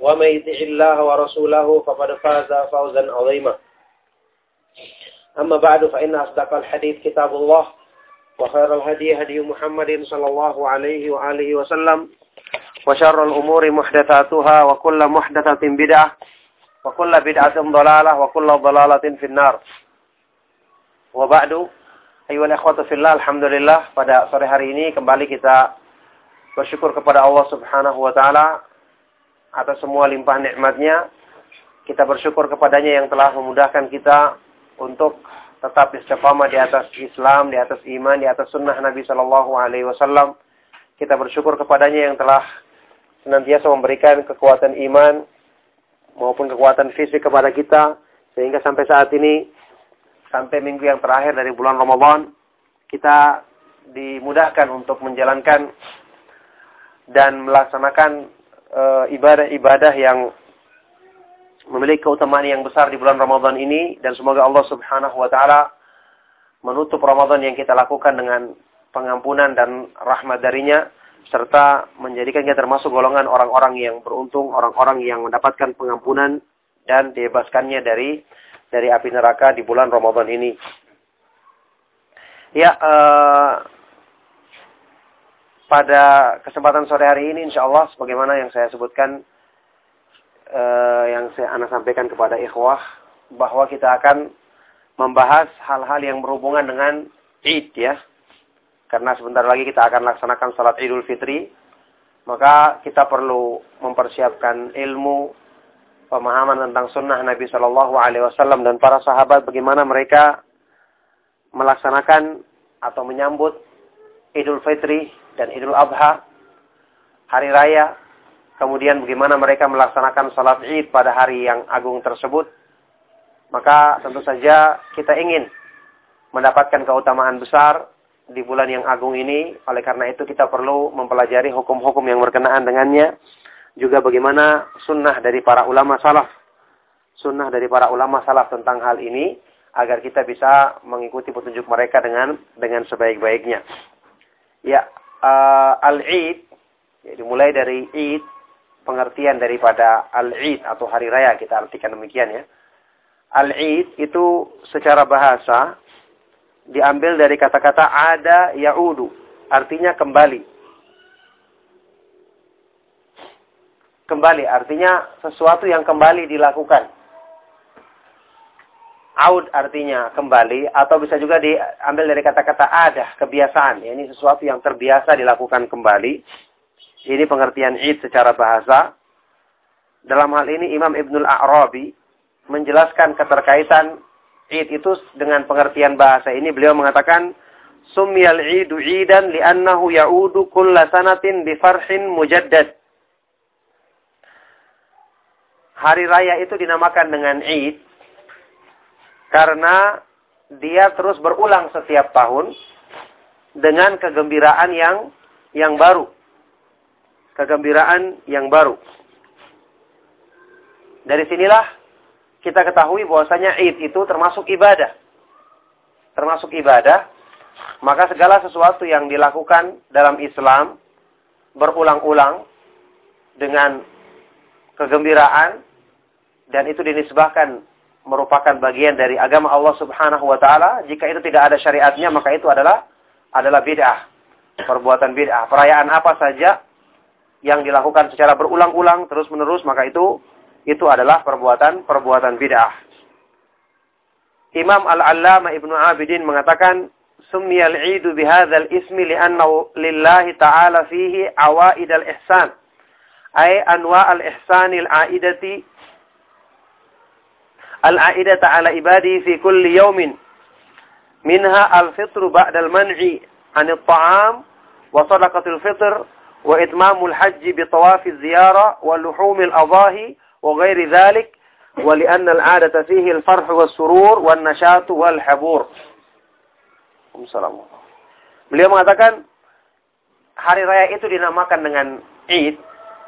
ومن يطع الله ورسوله فقد فاز فوزا عظيما. أما بعد فإن أصدق الحديث كتاب الله وخير الهدي هدي محمد صلى الله عليه وآله وسلم وشر الأمور محدثاتها وكل محدثة بدعة وكل بدعة ضلالة وكل ضلالة في النار. وبعد أيها الأخوة في الله الحمد لله pada sore hari ini kembali kita bersyukur kepada Allah Subhanahu wa taala atas semua limpah nikmatnya. Kita bersyukur kepadanya yang telah memudahkan kita untuk tetap istiqamah di atas Islam, di atas iman, di atas sunnah Nabi Shallallahu Alaihi Wasallam. Kita bersyukur kepadanya yang telah senantiasa memberikan kekuatan iman maupun kekuatan fisik kepada kita sehingga sampai saat ini sampai minggu yang terakhir dari bulan Ramadan kita dimudahkan untuk menjalankan dan melaksanakan ibadah-ibadah uh, yang memiliki keutamaan yang besar di bulan Ramadan ini dan semoga Allah Subhanahu wa taala menutup Ramadan yang kita lakukan dengan pengampunan dan rahmat darinya serta menjadikan kita termasuk golongan orang-orang yang beruntung, orang-orang yang mendapatkan pengampunan dan dibebaskannya dari dari api neraka di bulan Ramadan ini. Ya, uh, pada kesempatan sore hari ini insya Allah sebagaimana yang saya sebutkan eh, yang saya anak sampaikan kepada ikhwah bahwa kita akan membahas hal-hal yang berhubungan dengan Id ya. Karena sebentar lagi kita akan laksanakan salat Idul Fitri, maka kita perlu mempersiapkan ilmu pemahaman tentang sunnah Nabi Shallallahu Alaihi Wasallam dan para sahabat bagaimana mereka melaksanakan atau menyambut Idul Fitri dan Idul Adha, hari raya, kemudian bagaimana mereka melaksanakan salat Id pada hari yang agung tersebut, maka tentu saja kita ingin mendapatkan keutamaan besar di bulan yang agung ini. Oleh karena itu kita perlu mempelajari hukum-hukum yang berkenaan dengannya. Juga bagaimana sunnah dari para ulama salaf. Sunnah dari para ulama salaf tentang hal ini. Agar kita bisa mengikuti petunjuk mereka dengan dengan sebaik-baiknya. Ya, uh, al-Id, ya, dimulai dari Id, pengertian daripada al-Id atau hari raya kita artikan demikian ya. Al-Id itu secara bahasa diambil dari kata-kata ada ya'udu, artinya kembali. Kembali artinya sesuatu yang kembali dilakukan. Aud artinya kembali atau bisa juga diambil dari kata-kata ada, kebiasaan. Ya, ini sesuatu yang terbiasa dilakukan kembali. Ini pengertian id secara bahasa. Dalam hal ini Imam Ibnul A'rabi menjelaskan keterkaitan id itu dengan pengertian bahasa ini. Beliau mengatakan, Sumyal idu idan li'annahu ya'udu kulla sanatin bifarhin mujaddad. Hari raya itu dinamakan dengan id karena dia terus berulang setiap tahun dengan kegembiraan yang yang baru. Kegembiraan yang baru. Dari sinilah kita ketahui bahwasanya Id itu termasuk ibadah. Termasuk ibadah. Maka segala sesuatu yang dilakukan dalam Islam berulang-ulang dengan kegembiraan dan itu dinisbahkan merupakan bagian dari agama Allah Subhanahu wa taala, jika itu tidak ada syariatnya maka itu adalah adalah bid'ah. Perbuatan bid'ah. Perayaan apa saja yang dilakukan secara berulang-ulang terus-menerus maka itu itu adalah perbuatan perbuatan bid'ah. Imam Al-Allama Ibnu Abidin mengatakan summiyal idu bihadzal ismi li'anna lillahi ta'ala fihi awaid al-ihsan ay anwa al-ihsanil aidati al-aidata ala ibadi fi kulli yawmin minha al-fitru ba'da al-man'i 'an at-ta'am wa fitr wa itmamul hajj bi tawafi ziyara wa luhumil adahi wa ghairi dhalik wa al-'adata al-farh. Beliau mengatakan hari raya itu dinamakan dengan Id,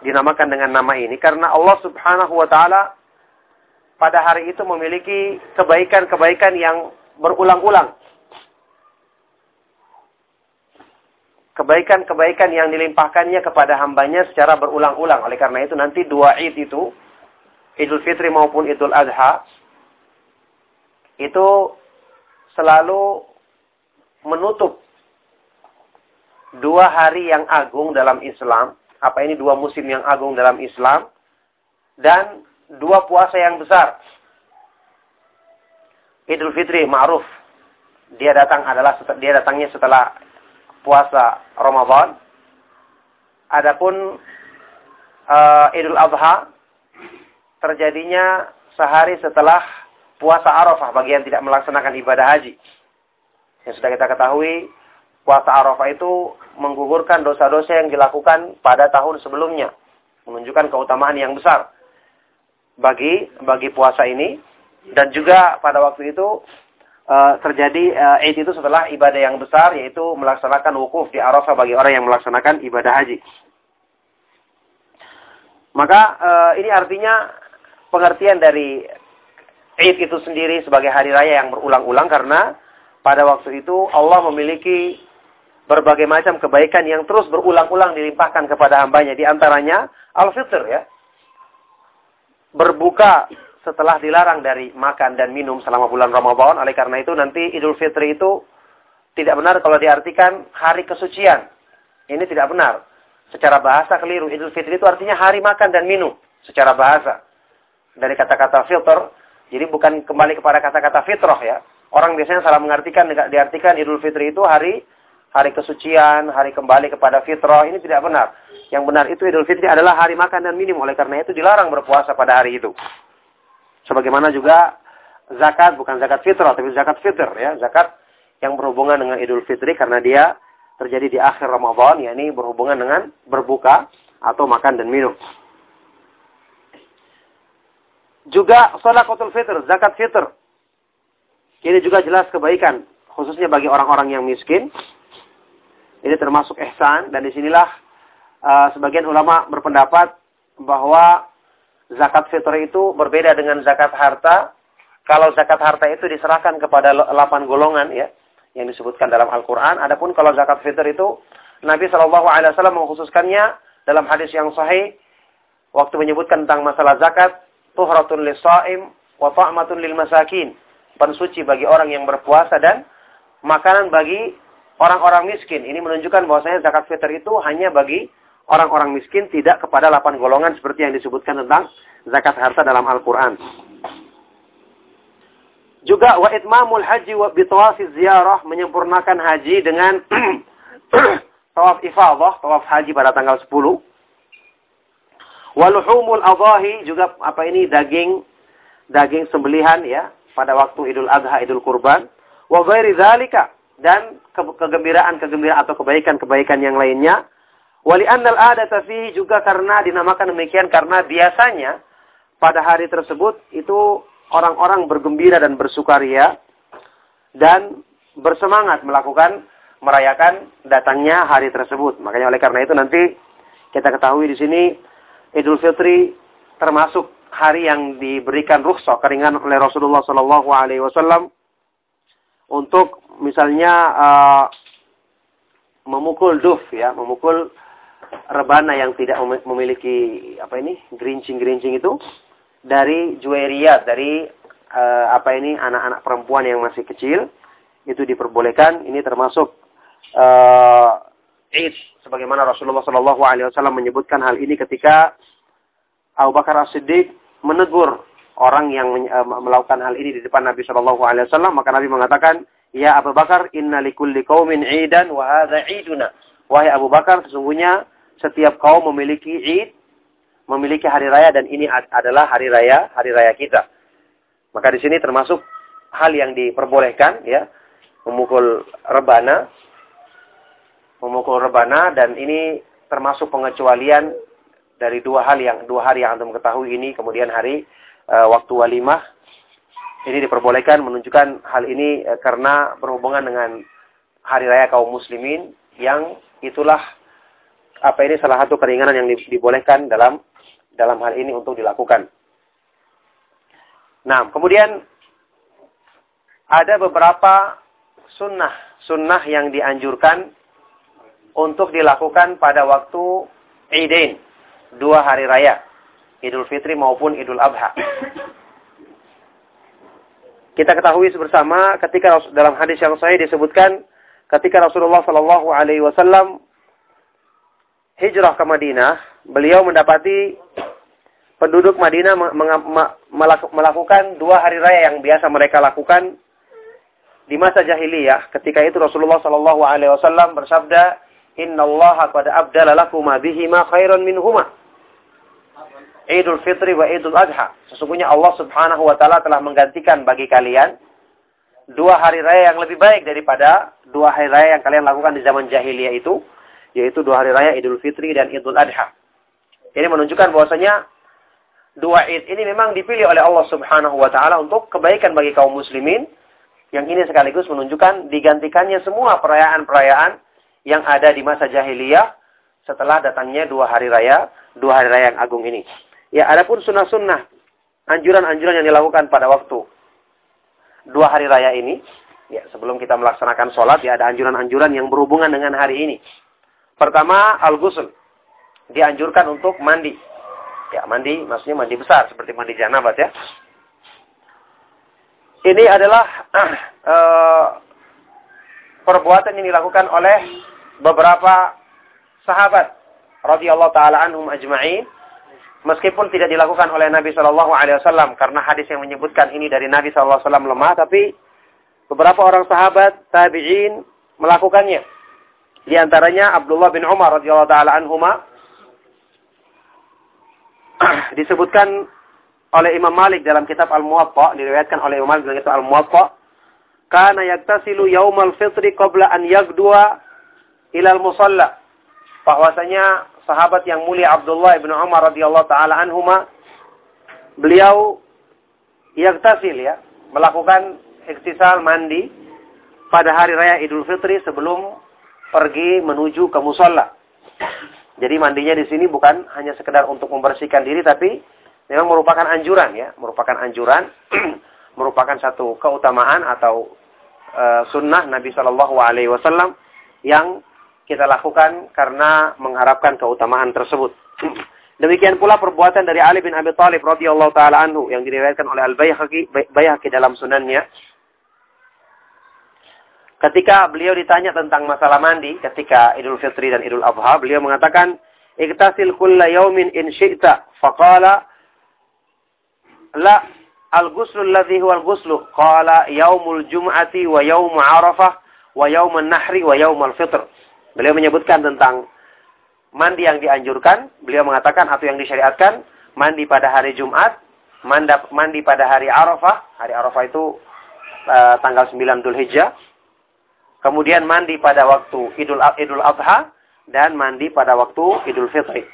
dinamakan dengan nama ini karena Allah Subhanahu wa taala pada hari itu memiliki kebaikan-kebaikan yang berulang-ulang. Kebaikan-kebaikan yang dilimpahkannya kepada hambanya secara berulang-ulang. Oleh karena itu nanti dua Id itu, Idul Fitri maupun Idul Adha, itu selalu menutup dua hari yang agung dalam Islam. Apa ini dua musim yang agung dalam Islam? Dan dua puasa yang besar. Idul Fitri ma'ruf. Dia datang adalah dia datangnya setelah puasa Ramadan. Adapun uh, Idul Adha terjadinya sehari setelah puasa Arafah bagi yang tidak melaksanakan ibadah haji. Yang sudah kita ketahui, puasa Arafah itu menggugurkan dosa-dosa yang dilakukan pada tahun sebelumnya. Menunjukkan keutamaan yang besar bagi bagi puasa ini. Dan juga pada waktu itu uh, terjadi uh, Eid itu setelah ibadah yang besar yaitu melaksanakan wukuf di Arafah bagi orang yang melaksanakan ibadah haji. Maka uh, ini artinya pengertian dari Eid itu sendiri sebagai hari raya yang berulang-ulang karena pada waktu itu Allah memiliki berbagai macam kebaikan yang terus berulang-ulang dilimpahkan kepada hambanya. Di antaranya al-fitr ya. Berbuka setelah dilarang dari makan dan minum selama bulan Ramadan. Oleh karena itu nanti Idul Fitri itu tidak benar kalau diartikan hari kesucian. Ini tidak benar. Secara bahasa keliru. Idul Fitri itu artinya hari makan dan minum. Secara bahasa. Dari kata-kata filter. Jadi bukan kembali kepada kata-kata fitrah ya. Orang biasanya salah mengartikan, diartikan Idul Fitri itu hari hari kesucian, hari kembali kepada fitrah. Ini tidak benar. Yang benar itu Idul Fitri adalah hari makan dan minum. Oleh karena itu dilarang berpuasa pada hari itu. Sebagaimana juga zakat, bukan zakat fitrah, tapi zakat fitr. ya Zakat yang berhubungan dengan Idul Fitri karena dia terjadi di akhir Ramadan, yakni berhubungan dengan berbuka atau makan dan minum. Juga kotul fitr, zakat fitr. Ini juga jelas kebaikan, khususnya bagi orang-orang yang miskin. Ini termasuk ihsan dan di sinilah uh, sebagian ulama berpendapat bahwa zakat fitur itu berbeda dengan zakat harta. Kalau zakat harta itu diserahkan kepada 8 golongan ya yang disebutkan dalam Al-Qur'an. Adapun kalau zakat fitur itu Nabi Shallallahu alaihi wasallam mengkhususkannya dalam hadis yang sahih waktu menyebutkan tentang masalah zakat, tuhratun lis-shaim wa ta'matun lil masakin pensuci bagi orang yang berpuasa dan makanan bagi orang-orang miskin. Ini menunjukkan bahwasanya zakat fitr itu hanya bagi orang-orang miskin, tidak kepada delapan golongan seperti yang disebutkan tentang zakat harta dalam Al-Quran. Juga wa itmamul haji wa bitawafi ziyarah menyempurnakan haji dengan tawaf ifadah, tawaf haji pada tanggal 10. Waluhumul adahi juga apa ini daging daging sembelihan ya pada waktu Idul Adha, Idul Kurban, wa ghairi dan kegembiraan-kegembiraan atau kebaikan-kebaikan yang lainnya. Wali annal adata fihi juga karena dinamakan demikian karena biasanya pada hari tersebut itu orang-orang bergembira dan bersukaria dan bersemangat melakukan merayakan datangnya hari tersebut. Makanya oleh karena itu nanti kita ketahui di sini Idul Fitri termasuk hari yang diberikan rukhsah keringan oleh Rasulullah Shallallahu Alaihi Wasallam untuk misalnya uh, memukul duf ya, memukul rebana yang tidak memiliki apa ini gerincing-gerincing itu dari juweriyat dari uh, apa ini anak-anak perempuan yang masih kecil itu diperbolehkan. Ini termasuk uh, sebagaimana Rasulullah Shallallahu Alaihi Wasallam menyebutkan hal ini ketika Abu Bakar As-Siddiq menegur orang yang uh, melakukan hal ini di depan Nabi Shallallahu Alaihi Wasallam, maka Nabi mengatakan, Ya Abu Bakar, inna likulli qaumin idan wa iduna. Wahai Abu Bakar, sesungguhnya setiap kaum memiliki id, memiliki hari raya dan ini adalah hari raya hari raya kita. Maka di sini termasuk hal yang diperbolehkan ya, memukul rebana, memukul rebana dan ini termasuk pengecualian dari dua hal yang dua hari yang anda ketahui ini kemudian hari e, waktu walimah ini diperbolehkan menunjukkan hal ini e, karena berhubungan dengan hari raya kaum muslimin yang itulah apa ini salah satu keringanan yang dibolehkan dalam dalam hal ini untuk dilakukan. Nah, kemudian ada beberapa sunnah sunnah yang dianjurkan untuk dilakukan pada waktu Idain, dua hari raya, Idul Fitri maupun Idul Adha. Kita ketahui bersama ketika dalam hadis yang sahih disebutkan ketika Rasulullah Shallallahu Alaihi Wasallam hijrah ke Madinah, beliau mendapati penduduk Madinah melakukan dua hari raya yang biasa mereka lakukan di masa jahiliyah. Ketika itu Rasulullah Shallallahu Alaihi Wasallam bersabda, Inna Allah qad abdala lakuma bihima khairan minhuma. Idul Fitri wa Idul Adha. Sesungguhnya Allah Subhanahu wa taala telah menggantikan bagi kalian dua hari raya yang lebih baik daripada dua hari raya yang kalian lakukan di zaman jahiliyah itu, yaitu dua hari raya Idul Fitri dan Idul Adha. Ini menunjukkan bahwasanya dua id ini memang dipilih oleh Allah Subhanahu wa taala untuk kebaikan bagi kaum muslimin yang ini sekaligus menunjukkan digantikannya semua perayaan-perayaan yang ada di masa jahiliyah setelah datangnya dua hari raya, dua hari raya yang agung ini. Ya, adapun sunnah-sunnah, anjuran-anjuran yang dilakukan pada waktu dua hari raya ini, ya sebelum kita melaksanakan sholat, ya ada anjuran-anjuran yang berhubungan dengan hari ini. Pertama, al-ghusl. Dianjurkan untuk mandi. Ya, mandi maksudnya mandi besar seperti mandi janabat ya. Ini adalah uh, uh, perbuatan yang dilakukan oleh beberapa sahabat radhiyallahu taala anhum ajma'in meskipun tidak dilakukan oleh Nabi Shallallahu alaihi wasallam karena hadis yang menyebutkan ini dari Nabi Shallallahu alaihi wasallam lemah tapi beberapa orang sahabat tabi'in melakukannya. Di antaranya Abdullah bin Umar radhiyallahu taala anhuma disebutkan oleh Imam Malik dalam kitab Al-Muwatta, diriwayatkan oleh Imam Malik dalam kitab Al-Muwatta, kana yaktasilu yaumal fitri qabla an yagdua ilal musalla. Bahwasanya sahabat yang mulia Abdullah bin Umar radhiyallahu taala anhuma beliau yaktasil ya, melakukan iktisal mandi pada hari raya Idul Fitri sebelum pergi menuju ke musalla. Jadi mandinya di sini bukan hanya sekedar untuk membersihkan diri, tapi memang merupakan anjuran ya, merupakan anjuran, merupakan satu keutamaan atau uh, sunnah Nabi Shallallahu Alaihi Wasallam yang kita lakukan karena mengharapkan keutamaan tersebut. Demikian pula perbuatan dari Ali bin Abi Thalib radhiyallahu taala anhu yang diriwayatkan oleh Al Baihaqi dalam sunannya Ketika beliau ditanya tentang masalah mandi ketika Idul Fitri dan Idul Adha, beliau mengatakan, "Iktasil kulla yaumin in syi'ta." Faqala, "La al-ghuslu alladhi huwa al-ghuslu." Qala, "Yaumul jum'ati wa yaum Arafah wa yaumun nahri wa yaumul fitr." Beliau menyebutkan tentang mandi yang dianjurkan, beliau mengatakan atau yang disyariatkan, mandi pada hari Jumat, mandi pada hari Arafah. Hari Arafah itu uh, tanggal 9 Dhul Hijjah kemudian mandi pada waktu Idul Idul Adha dan mandi pada waktu Idul Fitri.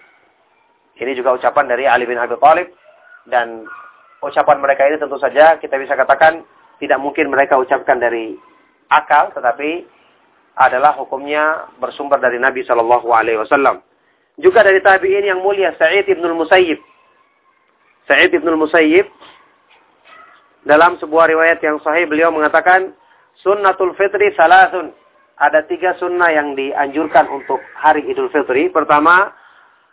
Ini juga ucapan dari Ali bin Abi Thalib dan ucapan mereka ini tentu saja kita bisa katakan tidak mungkin mereka ucapkan dari akal tetapi adalah hukumnya bersumber dari Nabi Shallallahu alaihi wasallam. Juga dari tabi'in yang mulia Sa'id ibn Musayyib. Sa'id ibn Musayyib dalam sebuah riwayat yang sahih beliau mengatakan Sunnatul fitri salasun. Ada tiga sunnah yang dianjurkan untuk hari Idul Fitri. Pertama,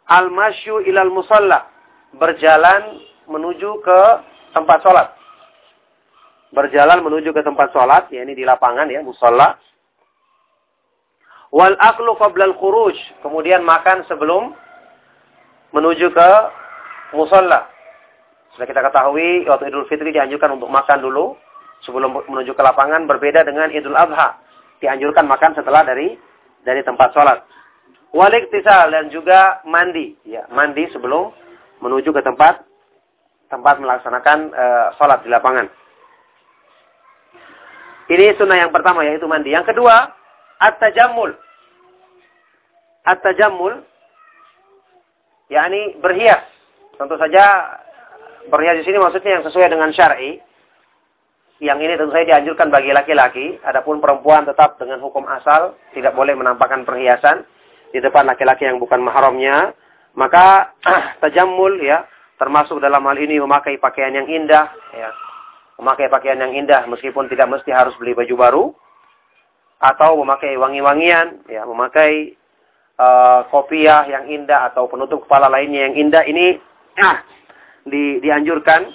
al-masyu ilal musalla. Berjalan menuju ke tempat sholat. Berjalan menuju ke tempat sholat, ya di lapangan ya, musalla. Wal aklu qablal khuruj. Kemudian makan sebelum menuju ke musalla. Sudah kita ketahui waktu Idul Fitri dianjurkan untuk makan dulu sebelum menuju ke lapangan berbeda dengan Idul Adha. Dianjurkan makan setelah dari dari tempat sholat. Walik tisal dan juga mandi, ya mandi sebelum menuju ke tempat tempat melaksanakan uh, sholat di lapangan. Ini sunnah yang pertama yaitu mandi. Yang kedua, at-tajammul. At-tajammul yakni berhias. Tentu saja berhias di sini maksudnya yang sesuai dengan syar'i. Yang ini tentu saja dianjurkan bagi laki-laki, adapun perempuan tetap dengan hukum asal tidak boleh menampakkan perhiasan di depan laki-laki yang bukan mahramnya. Maka tajammul ya, termasuk dalam hal ini memakai pakaian yang indah ya memakai pakaian yang indah meskipun tidak mesti harus beli baju baru atau memakai wangi-wangian ya memakai uh, kopiah yang indah atau penutup kepala lainnya yang indah ini ah, di, dianjurkan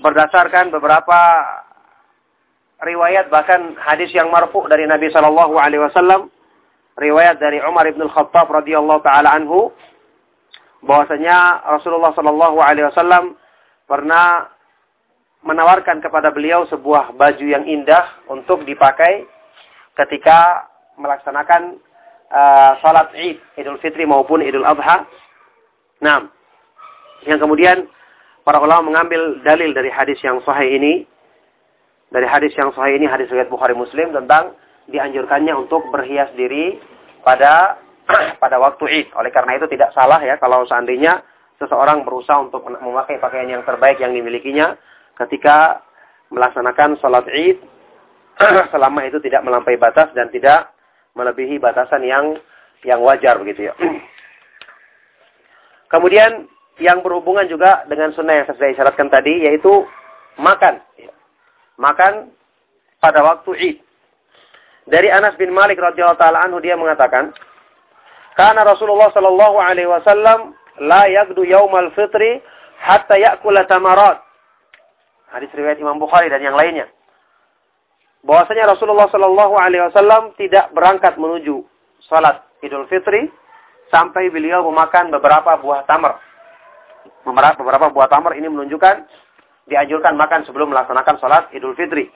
berdasarkan beberapa riwayat bahkan hadis yang marfu dari Nabi Shallallahu Alaihi Wasallam riwayat dari Umar bin Khattab radhiyallahu taala anhu bahwasanya Rasulullah Shallallahu Alaihi Wasallam pernah menawarkan kepada beliau sebuah baju yang indah untuk dipakai ketika melaksanakan uh, salat Id, Idul Fitri maupun Idul Adha. Nah, yang kemudian para ulama mengambil dalil dari hadis yang sahih ini, dari hadis yang sahih ini, hadis riwayat Bukhari Muslim tentang dianjurkannya untuk berhias diri pada pada waktu Id. Oleh karena itu tidak salah ya kalau seandainya seseorang berusaha untuk memakai pakaian yang terbaik yang dimilikinya ketika melaksanakan sholat id selama itu tidak melampaui batas dan tidak melebihi batasan yang yang wajar begitu ya. Kemudian yang berhubungan juga dengan sunnah yang saya isyaratkan tadi yaitu makan. Makan pada waktu id. Dari Anas bin Malik radhiyallahu taala anhu dia mengatakan, karena Rasulullah sallallahu alaihi wasallam la yagdu yaumal fitri hatta ya'kula tamarat Hadis riwayat Imam Bukhari dan yang lainnya. Bahwasanya Rasulullah Shallallahu Alaihi Wasallam tidak berangkat menuju salat Idul Fitri sampai beliau memakan beberapa buah tamar. Beberapa buah tamar ini menunjukkan dianjurkan makan sebelum melaksanakan salat Idul Fitri.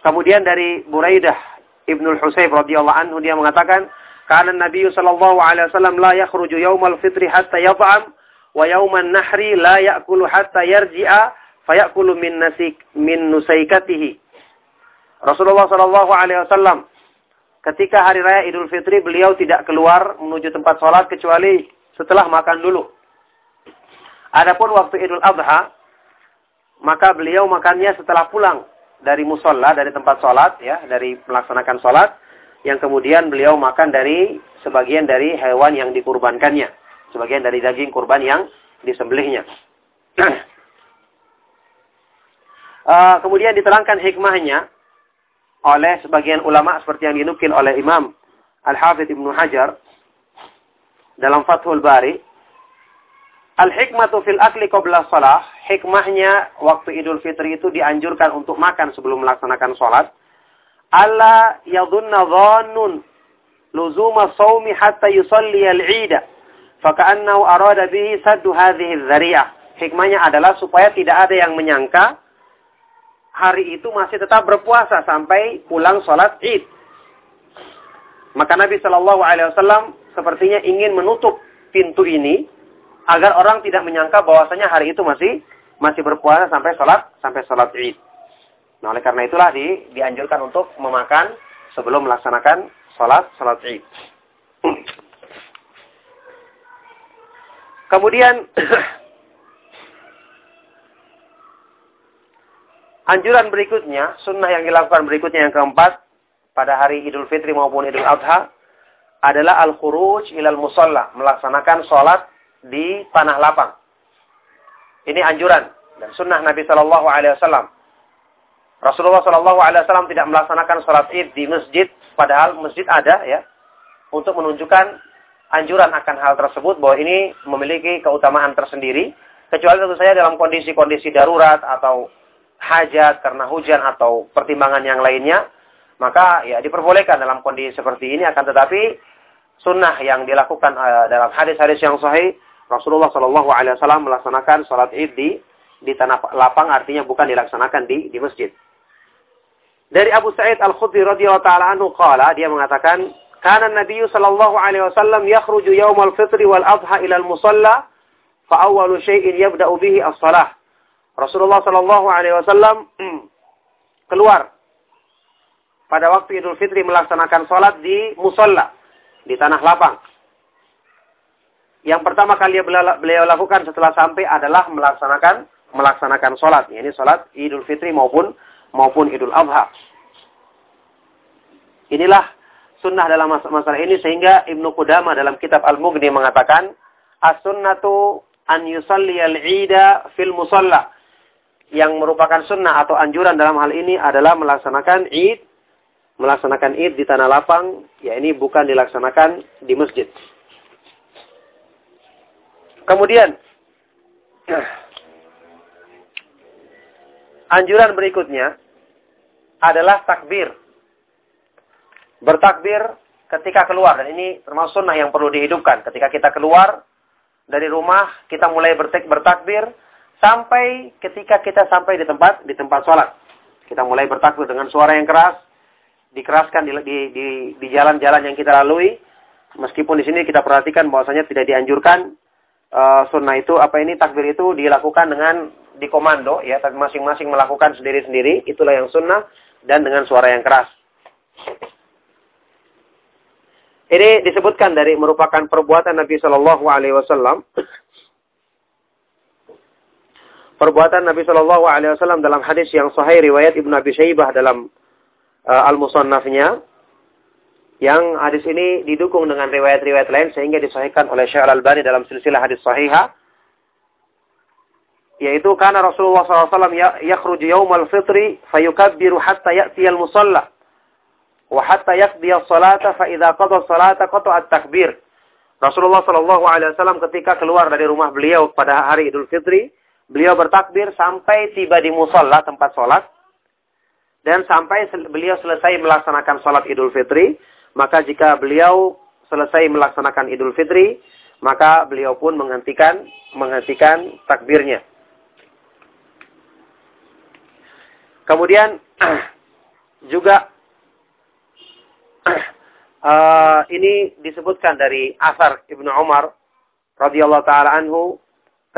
Kemudian dari Buraidah Ibnu Husayb radhiyallahu anhu dia mengatakan, "Kana Nabi sallallahu alaihi wasallam la yakhruju yaumal fitri hatta yat'am wa yauman nahri la ya'kulu hatta yarji'a fayakulu min nasik min nusaikatihi. Rasulullah Shallallahu Alaihi Wasallam ketika hari raya Idul Fitri beliau tidak keluar menuju tempat sholat kecuali setelah makan dulu. Adapun waktu Idul Adha maka beliau makannya setelah pulang dari musola dari tempat sholat ya dari melaksanakan sholat yang kemudian beliau makan dari sebagian dari hewan yang dikurbankannya sebagian dari daging kurban yang disembelihnya. Uh, kemudian diterangkan hikmahnya oleh sebagian ulama seperti yang dinukil oleh Imam Al-Hafidh Ibnu Hajar dalam Fathul Bari. Al-hikmatu fil akli qabla salah, hikmahnya waktu Idul Fitri itu dianjurkan untuk makan sebelum melaksanakan sholat. Alla yadunna dhannun luzuma sawmi hatta yusalli al-'ida. Faka'annahu arada bihi saddu hadhihi dzari'ah. Hikmahnya adalah supaya tidak ada yang menyangka hari itu masih tetap berpuasa sampai pulang sholat id. Maka Nabi Shallallahu Alaihi Wasallam sepertinya ingin menutup pintu ini agar orang tidak menyangka bahwasanya hari itu masih masih berpuasa sampai sholat sampai sholat id. Nah oleh karena itulah di, dianjurkan untuk memakan sebelum melaksanakan sholat sholat id. Kemudian Anjuran berikutnya, sunnah yang dilakukan berikutnya yang keempat, pada hari Idul Fitri maupun Idul Adha, adalah al-khuruj ilal musalla, melaksanakan sholat di tanah lapang. Ini anjuran dan sunnah Nabi Shallallahu Alaihi Wasallam. Rasulullah Shallallahu Alaihi Wasallam tidak melaksanakan sholat id di masjid, padahal masjid ada ya, untuk menunjukkan anjuran akan hal tersebut bahwa ini memiliki keutamaan tersendiri, kecuali tentu saja dalam kondisi-kondisi darurat atau hajat, karena hujan atau pertimbangan yang lainnya, maka ya diperbolehkan dalam kondisi seperti ini akan tetapi sunnah yang dilakukan uh, dalam hadis-hadis yang sahih Rasulullah Shallallahu Alaihi Wasallam melaksanakan sholat id di di tanah lapang artinya bukan dilaksanakan di di masjid. Dari Abu Sa'id Al Khudri radhiyallahu taala anhu qala dia mengatakan kana Nabi sallallahu alaihi wasallam yakhruju yaumal fitri wal adha ila al musalla fa awwalu syai'in yabda'u bihi as-salah. Rasulullah sallallahu alaihi wasallam keluar pada waktu Idul Fitri melaksanakan sholat di musalla di tanah lapang. Yang pertama kali beliau lakukan setelah sampai adalah melaksanakan melaksanakan sholat. Ini sholat Idul Fitri maupun maupun Idul Adha. Inilah sunnah dalam masalah ini sehingga Ibnu Qudama dalam kitab Al-Mughni mengatakan as-sunnatu an yusalli al-ida fil musalla. Yang merupakan sunnah atau anjuran dalam hal ini adalah melaksanakan id melaksanakan id di tanah lapang, ya ini bukan dilaksanakan di masjid. Kemudian, anjuran berikutnya adalah takbir. Bertakbir ketika keluar. Dan ini termasuk sunnah yang perlu dihidupkan. Ketika kita keluar dari rumah, kita mulai bertakbir sampai ketika kita sampai di tempat di tempat sholat. Kita mulai bertakbir dengan suara yang keras, dikeraskan di jalan-jalan yang kita lalui. Meskipun di sini kita perhatikan bahwasanya tidak dianjurkan uh, sunnah itu apa ini takbir itu dilakukan dengan di komando ya tapi masing-masing melakukan sendiri-sendiri itulah yang sunnah dan dengan suara yang keras. Ini disebutkan dari merupakan perbuatan Nabi Shallallahu Alaihi Wasallam. Perbuatan Nabi Shallallahu Alaihi Wasallam dalam hadis yang sahih riwayat Ibnu Abi Syaibah dalam uh, al-Musannafnya. Yang hadis ini didukung dengan riwayat-riwayat lain sehingga disahihkan oleh Syekh Al-Albani dalam silsilah hadis sahihah. Yaitu karena Rasulullah SAW ya, yakhruju yaumal fitri fayukabbiru hatta ya'tiyal musalla wa hatta yaqdiya salata fa idza salata qata'a takbir Rasulullah Shallallahu alaihi wasallam ketika keluar dari rumah beliau pada hari Idul Fitri beliau bertakbir sampai tiba di musalla tempat sholat dan sampai beliau selesai melaksanakan sholat Idul Fitri maka jika beliau selesai melaksanakan Idul Fitri, maka beliau pun menghentikan menghentikan takbirnya. Kemudian juga uh, ini disebutkan dari asar Ibnu Umar radhiyallahu taala anhu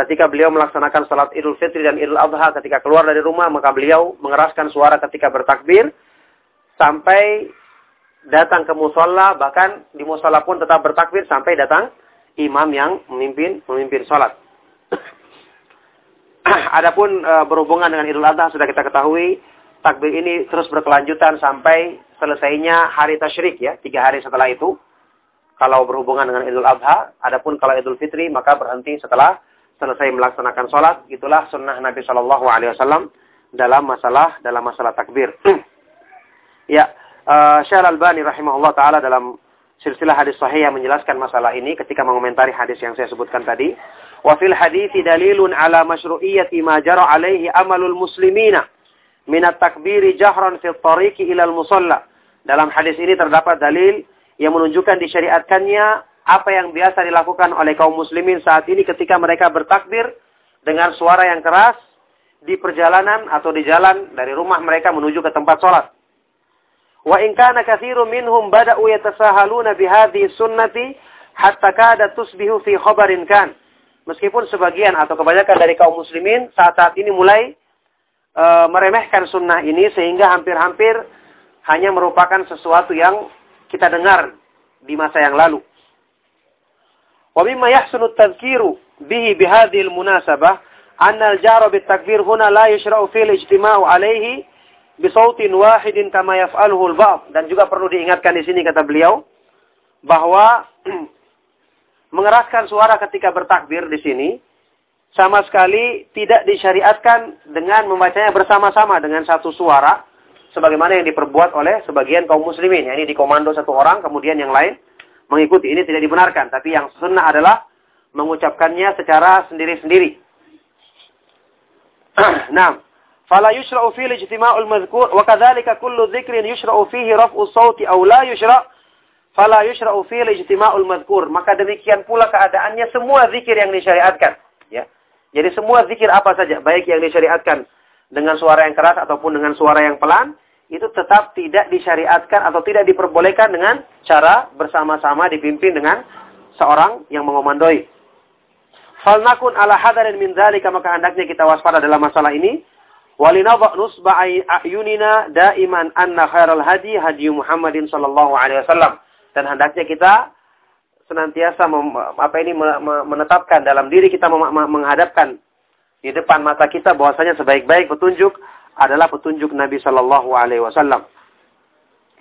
ketika beliau melaksanakan salat Idul Fitri dan Idul Adha ketika keluar dari rumah maka beliau mengeraskan suara ketika bertakbir sampai datang ke musola, bahkan di musola pun tetap bertakbir sampai datang imam yang memimpin memimpin sholat. Adapun e, berhubungan dengan Idul Adha sudah kita ketahui, takbir ini terus berkelanjutan sampai selesainya hari tasyrik ya, tiga hari setelah itu. Kalau berhubungan dengan Idul Adha, adapun kalau Idul Fitri maka berhenti setelah selesai melaksanakan sholat. Itulah sunnah Nabi Shallallahu Alaihi Wasallam dalam masalah dalam masalah takbir. ya, uh, Syekh Al-Albani rahimahullah taala dalam silsilah hadis sahih yang menjelaskan masalah ini ketika mengomentari hadis yang saya sebutkan tadi. Wa fil hadithi dalilun ala masyru'iyyati ma jara alaihi amalul muslimina minat takbiri jahran fi tariqi ilal musalla. Dalam hadis ini terdapat dalil yang menunjukkan disyariatkannya apa yang biasa dilakukan oleh kaum muslimin saat ini ketika mereka bertakbir dengan suara yang keras di perjalanan atau di jalan dari rumah mereka menuju ke tempat sholat. Wa in kana katsiru minhum bada'u yatasahaluna bihadhihi sunnati hatta kada tusbihu fi khabarin kan. Meskipun sebagian atau kebanyakan dari kaum muslimin saat-saat ini mulai e, meremehkan sunnah ini sehingga hampir-hampir hanya merupakan sesuatu yang kita dengar di masa yang lalu. Wa mimma yahsunu tadhkiru bihi bihadhihi al-munasabah anna al-jara bit-takbir huna la yashra'u fi al-ijtima'u alayhi bisautin wahidin kama yaf'aluhul ba'd dan juga perlu diingatkan di sini kata beliau bahwa mengeraskan suara ketika bertakbir di sini sama sekali tidak disyariatkan dengan membacanya bersama-sama dengan satu suara sebagaimana yang diperbuat oleh sebagian kaum muslimin. Ya ini dikomando satu orang kemudian yang lain mengikuti. Ini tidak dibenarkan. Tapi yang sunnah adalah mengucapkannya secara sendiri-sendiri. nah, fala yushra'u al-ijtima'ul madhkur wa kadzalika kullu dhikrin yushra'u fihi raf'u sawti aw la yushra'u fala yushra'u al-ijtima'ul madhkur. Maka demikian pula keadaannya semua zikir yang disyariatkan, ya. Jadi semua zikir apa saja, baik yang disyariatkan dengan suara yang keras ataupun dengan suara yang pelan, itu tetap tidak disyariatkan atau tidak diperbolehkan dengan cara bersama-sama dipimpin dengan seorang yang mengomandoi. Falnakun ala hadarin min dzalika maka hendaknya kita waspada dalam masalah ini. Walinadha nusba ayunina daiman anna khairal hadi hadi Muhammadin sallallahu alaihi wasallam dan hendaknya kita senantiasa mem, apa ini menetapkan dalam diri kita menghadapkan di depan mata kita bahwasanya sebaik-baik petunjuk adalah petunjuk Nabi Shallallahu Alaihi Wasallam.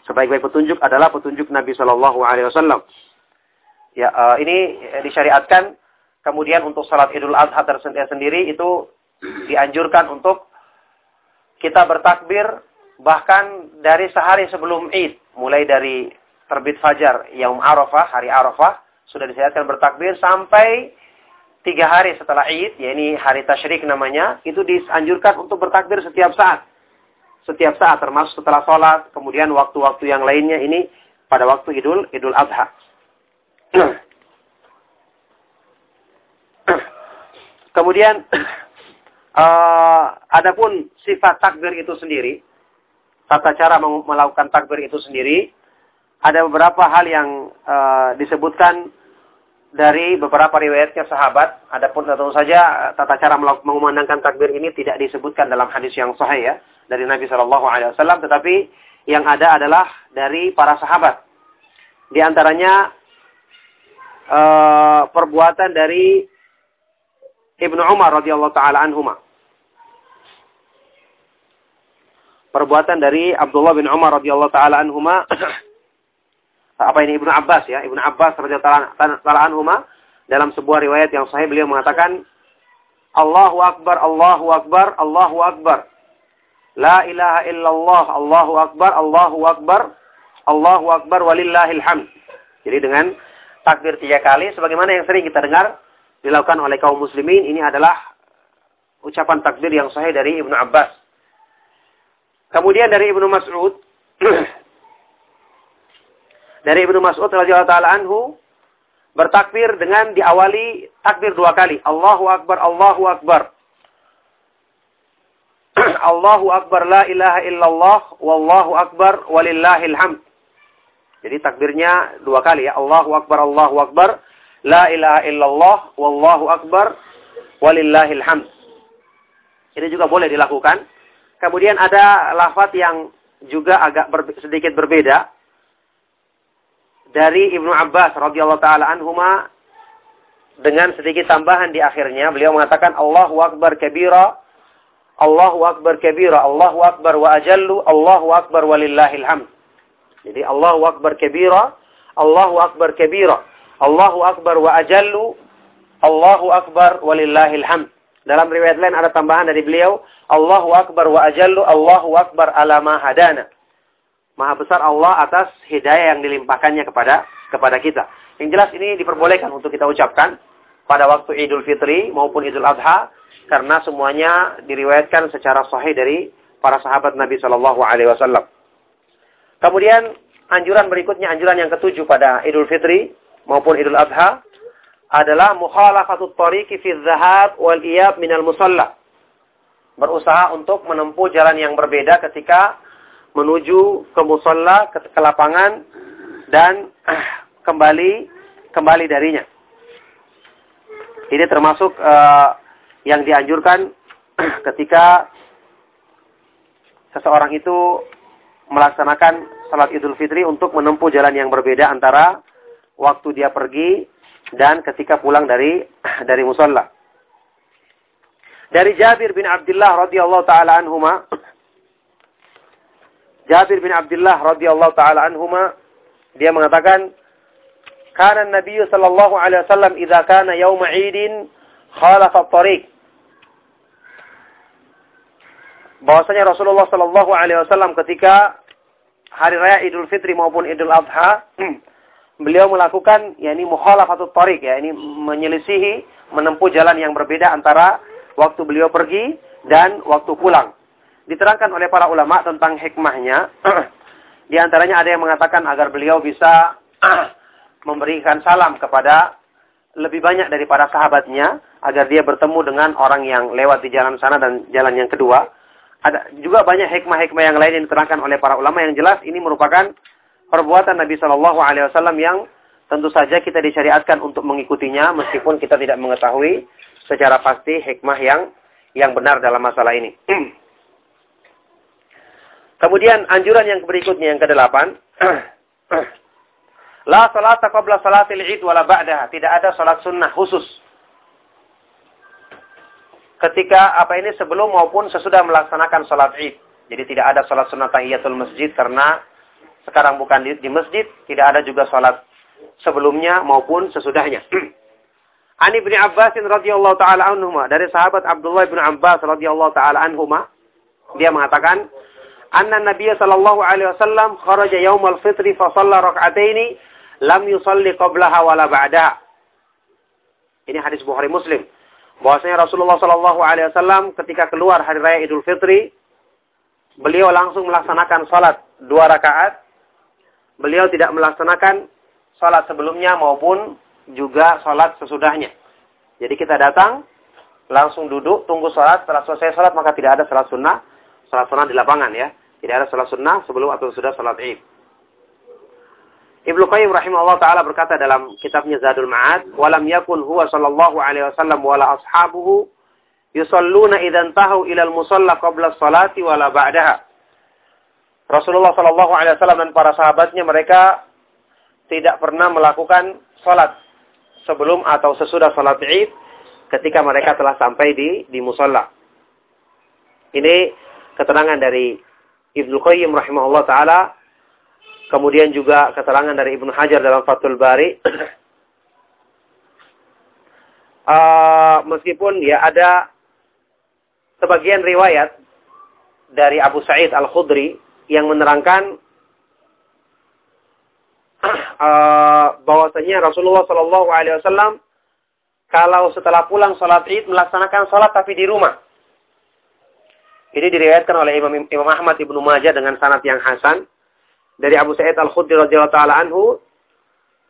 Sebaik-baik petunjuk adalah petunjuk Nabi Shallallahu Alaihi Wasallam. Ya, uh, ini disyariatkan. Kemudian untuk salat Idul Adha tersendiri itu dianjurkan untuk kita bertakbir bahkan dari sehari sebelum Id, mulai dari terbit fajar yaum Arafah, hari Arafah, sudah disyariatkan bertakbir sampai tiga hari setelah Id, yakni hari tasyrik namanya, itu dianjurkan untuk bertakbir setiap saat. Setiap saat, termasuk setelah sholat, kemudian waktu-waktu yang lainnya ini pada waktu Idul Idul Adha. kemudian uh, adapun sifat takbir itu sendiri, tata cara melakukan takbir itu sendiri, ada beberapa hal yang uh, disebutkan dari beberapa riwayatnya sahabat. Adapun tentu saja tata cara mengumandangkan takbir ini tidak disebutkan dalam hadis yang sahih ya dari Nabi Shallallahu Alaihi Wasallam, tetapi yang ada adalah dari para sahabat. Di antaranya uh, perbuatan dari Ibnu Umar radhiyallahu taala anhuma. Perbuatan dari Abdullah bin Umar radhiyallahu taala anhuma apa ini Ibnu Abbas ya, Ibnu Abbas radhiyallahu anhuma dalam sebuah riwayat yang sahih beliau mengatakan Allahu akbar, Allahu akbar, Allahu akbar. La ilaha illallah, Allahu akbar, Allahu akbar, Allahu akbar walillahil hamd. Jadi dengan takbir tiga kali sebagaimana yang sering kita dengar dilakukan oleh kaum muslimin ini adalah ucapan takbir yang sahih dari Ibnu Abbas. Kemudian dari Ibnu Mas'ud dari Ibnu Mas'ud radhiyallahu taala anhu bertakbir dengan diawali takbir dua kali. Allahu akbar, Allahu akbar. Allahu akbar la ilaha illallah wallahu akbar walillahil hamd. Jadi takbirnya dua kali ya. Allahu akbar, Allahu akbar. La ilaha illallah wallahu akbar walillahil hamd. Ini juga boleh dilakukan. Kemudian ada lafaz yang juga agak ber, sedikit berbeda dari Ibnu Abbas radhiyallahu taala anhuma dengan sedikit tambahan di akhirnya beliau mengatakan Allahu akbar kabira Allahu akbar kabira Allahu akbar wa ajallu Allahu akbar walillahil hamd. Jadi Allahu akbar kabira Allahu akbar kabira Allahu akbar wa ajallu Allahu akbar walillahil hamd. Dalam riwayat lain ada tambahan dari beliau Allahu akbar wa ajallu Allahu akbar ala ma hadana. Maha besar Allah atas hidayah yang dilimpahkannya kepada kepada kita. Yang jelas ini diperbolehkan untuk kita ucapkan pada waktu Idul Fitri maupun Idul Adha karena semuanya diriwayatkan secara sahih dari para sahabat Nabi Shallallahu Alaihi Wasallam. Kemudian anjuran berikutnya, anjuran yang ketujuh pada Idul Fitri maupun Idul Adha adalah mukhalafatut tariqi fi dzahab wal iyab minal musalla. Berusaha untuk menempuh jalan yang berbeda ketika menuju ke musola, ke, ke lapangan dan kembali kembali darinya. Ini termasuk uh, yang dianjurkan ketika seseorang itu melaksanakan salat Idul Fitri untuk menempuh jalan yang berbeda antara waktu dia pergi dan ketika pulang dari dari musola. Dari Jabir bin Abdullah radhiyallahu taala anhuma Jabir bin Abdullah radhiyallahu taala anhuma dia mengatakan kana Nabi sallallahu alaihi wasallam idza kana yaum 'idin khalafa tariq bahwasanya Rasulullah sallallahu alaihi wasallam ketika hari raya Idul Fitri maupun Idul Adha beliau melakukan yakni mukhalafatut tariq ya ini menyelisihi menempuh jalan yang berbeda antara waktu beliau pergi dan waktu pulang diterangkan oleh para ulama tentang hikmahnya. Di antaranya ada yang mengatakan agar beliau bisa memberikan salam kepada lebih banyak daripada sahabatnya agar dia bertemu dengan orang yang lewat di jalan sana dan jalan yang kedua. Ada juga banyak hikmah-hikmah yang lain yang diterangkan oleh para ulama yang jelas ini merupakan perbuatan Nabi Wasallam yang tentu saja kita disyariatkan untuk mengikutinya meskipun kita tidak mengetahui secara pasti hikmah yang yang benar dalam masalah ini. Kemudian anjuran yang berikutnya yang kedelapan, La salata qabla salatil id wala ba'daha. Tidak ada salat sunnah khusus. Ketika apa ini sebelum maupun sesudah melaksanakan salat id. Jadi tidak ada salat sunnah tahiyatul masjid karena sekarang bukan di, di masjid. Tidak ada juga salat sebelumnya maupun sesudahnya. Ani bin Abbas radhiyallahu taala anhuma dari sahabat Abdullah bin Abbas radhiyallahu taala anhuma dia mengatakan anna Nabi sallallahu alaihi wasallam kharaja yaumal fitri fa shalla rak'ataini lam yusalli qablaha wala ba'da. Ini hadis Bukhari Muslim. Bahwasanya Rasulullah Shallallahu alaihi wasallam ketika keluar hari raya Idul Fitri, beliau langsung melaksanakan salat dua rakaat. Beliau tidak melaksanakan salat sebelumnya maupun juga salat sesudahnya. Jadi kita datang, langsung duduk, tunggu salat. Setelah selesai salat maka tidak ada salat sunnah. Salat sunnah di lapangan ya. Tidak ada salat sunnah sebelum atau sudah salat id. Ibnu Qayyim rahimahullah taala berkata dalam kitabnya Zadul Ma'ad, "Walam yakun huwa sallallahu alaihi wasallam wala ashabuhu yusalluna idan tahu ila al-musalla qabla salati wala ba'daha." Rasulullah sallallahu alaihi wasallam dan para sahabatnya mereka tidak pernah melakukan salat sebelum atau sesudah salat Id ketika mereka telah sampai di di musalla. Ini keterangan dari Ibnu Qayyim rahimahullah taala Kemudian juga keterangan dari Ibnu Hajar dalam Fathul Bari. uh, meskipun ya ada sebagian riwayat dari Abu Sa'id Al-Khudri yang menerangkan uh, bahwasanya Rasulullah Shallallahu Alaihi Wasallam kalau setelah pulang sholat id melaksanakan sholat tapi di rumah. Ini diriwayatkan oleh Imam, Imam Ahmad Ibnu Majah dengan sanad yang hasan. Dari Abu Sa'id Al-Khudri radhiyallahu taala anhu